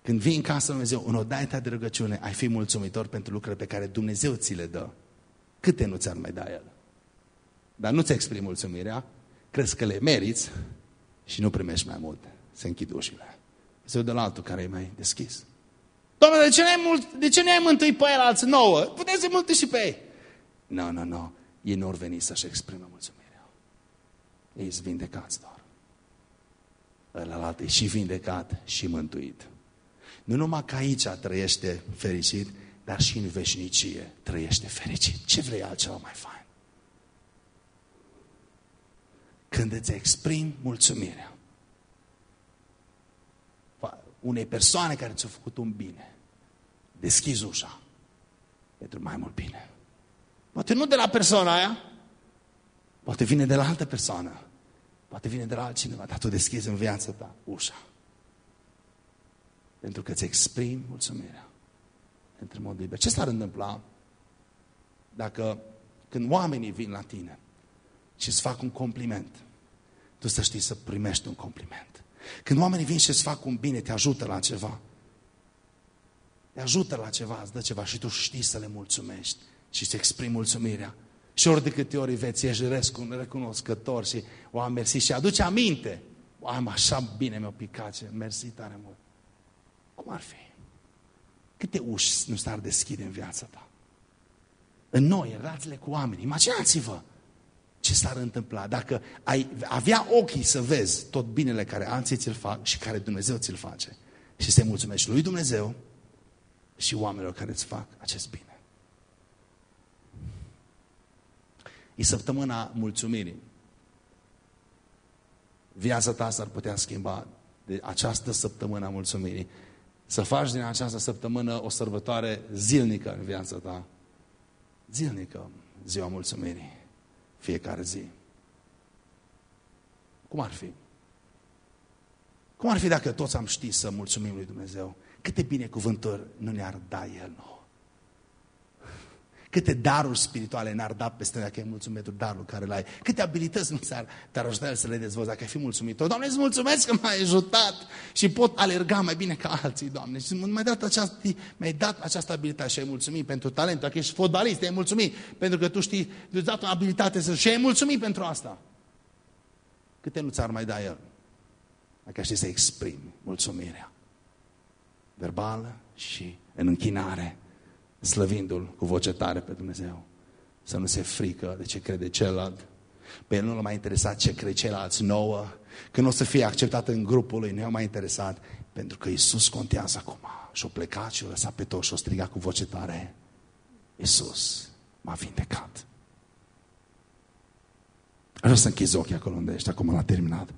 când vii în casa lui Dumnezeu, în odaia ta de rugăciune, ai fi mulțumitor pentru lucrurile pe care Dumnezeu ți le dă? Câte nu ți-ar mai da El? Dar nu-ți exprimi mulțumirea, crezi că le meriți și nu primești mai mult. Se închid ușile. Se de la altul care e mai deschis. Doamne, de ce ne-ai, mult, de ce ne-ai mântuit pe el alți nouă? Puteți să mântui și pe ei. Nu, no, nu, no, nu. No. Ei nu au venit să-și exprime mulțumirea. Ei sunt vindecați doar. Ălalt e și vindecat și mântuit. Nu numai că aici trăiește fericit, dar și în veșnicie trăiește fericit. Ce vrei altceva mai fain? Când îți exprimi mulțumirea unei persoane care ți-a făcut un bine, deschizi ușa pentru mai mult bine. Poate nu de la persoana aia, poate vine de la altă persoană, poate vine de la altcineva, dar tu deschizi în viața ta ușa. Pentru că îți exprimi mulțumirea într mod liber. Ce s-ar întâmpla dacă când oamenii vin la tine și îți fac un compliment, tu să știi să primești un compliment. Când oamenii vin și îți fac un bine, te ajută la ceva. Te ajută la ceva, îți dă ceva și tu știi să le mulțumești și să exprimi mulțumirea. Și ori de câte ori veți ești recunoscător și o am mersi și aduce aminte. O, am așa bine mi-o picat mersi tare mult. Cum ar fi? Câte uși nu s-ar deschide în viața ta? În noi, în relațiile cu oamenii. Imaginați-vă ce s-ar întâmpla dacă ai avea ochii să vezi tot binele care alții ți-l fac și care Dumnezeu ți-l face. Și să-i mulțumești lui Dumnezeu și oamenilor care îți fac acest bine. E săptămâna mulțumirii. Viața ta s-ar putea schimba de această săptămână a mulțumirii. Să faci din această săptămână o sărbătoare zilnică în viața ta. Zilnică, ziua mulțumirii. Fiecare zi. Cum ar fi? Cum ar fi dacă toți am ști să mulțumim lui Dumnezeu? Câte binecuvântări nu ne-ar da El nouă? Câte daruri spirituale n-ar da peste dacă ai mulțumit pentru darul care l-ai? Câte abilități nu ți-ar te ajuta să le dezvolți dacă ai fi mulțumitor? Doamne, îți mulțumesc că m-ai ajutat și pot alerga mai bine ca alții, Doamne. Și mi-ai dat, această, mi dat această abilitate și ai mulțumit pentru talent. Dacă ești fotbalist, ai mulțumit pentru că tu știi, tu dat o abilitate să... și ai mulțumit pentru asta. Câte nu ți-ar mai da El? Dacă știi să exprimi mulțumirea verbală și în închinare slăvindu-L cu voce tare pe Dumnezeu. Să nu se frică de ce crede celălalt. Pe el nu l-a mai interesat ce crede ceilalți nouă. Când o să fie acceptat în grupul lui, nu i-a mai interesat. Pentru că Iisus contează acum. Și-o plecat și-o lăsat pe toți și-o strigat cu voce tare. Iisus m-a vindecat. Vreau să închizi ochii acolo unde ești, acum l-a terminat.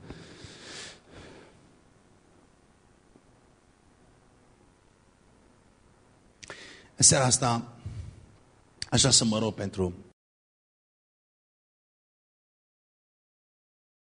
În seara asta aș vrea să mă rog pentru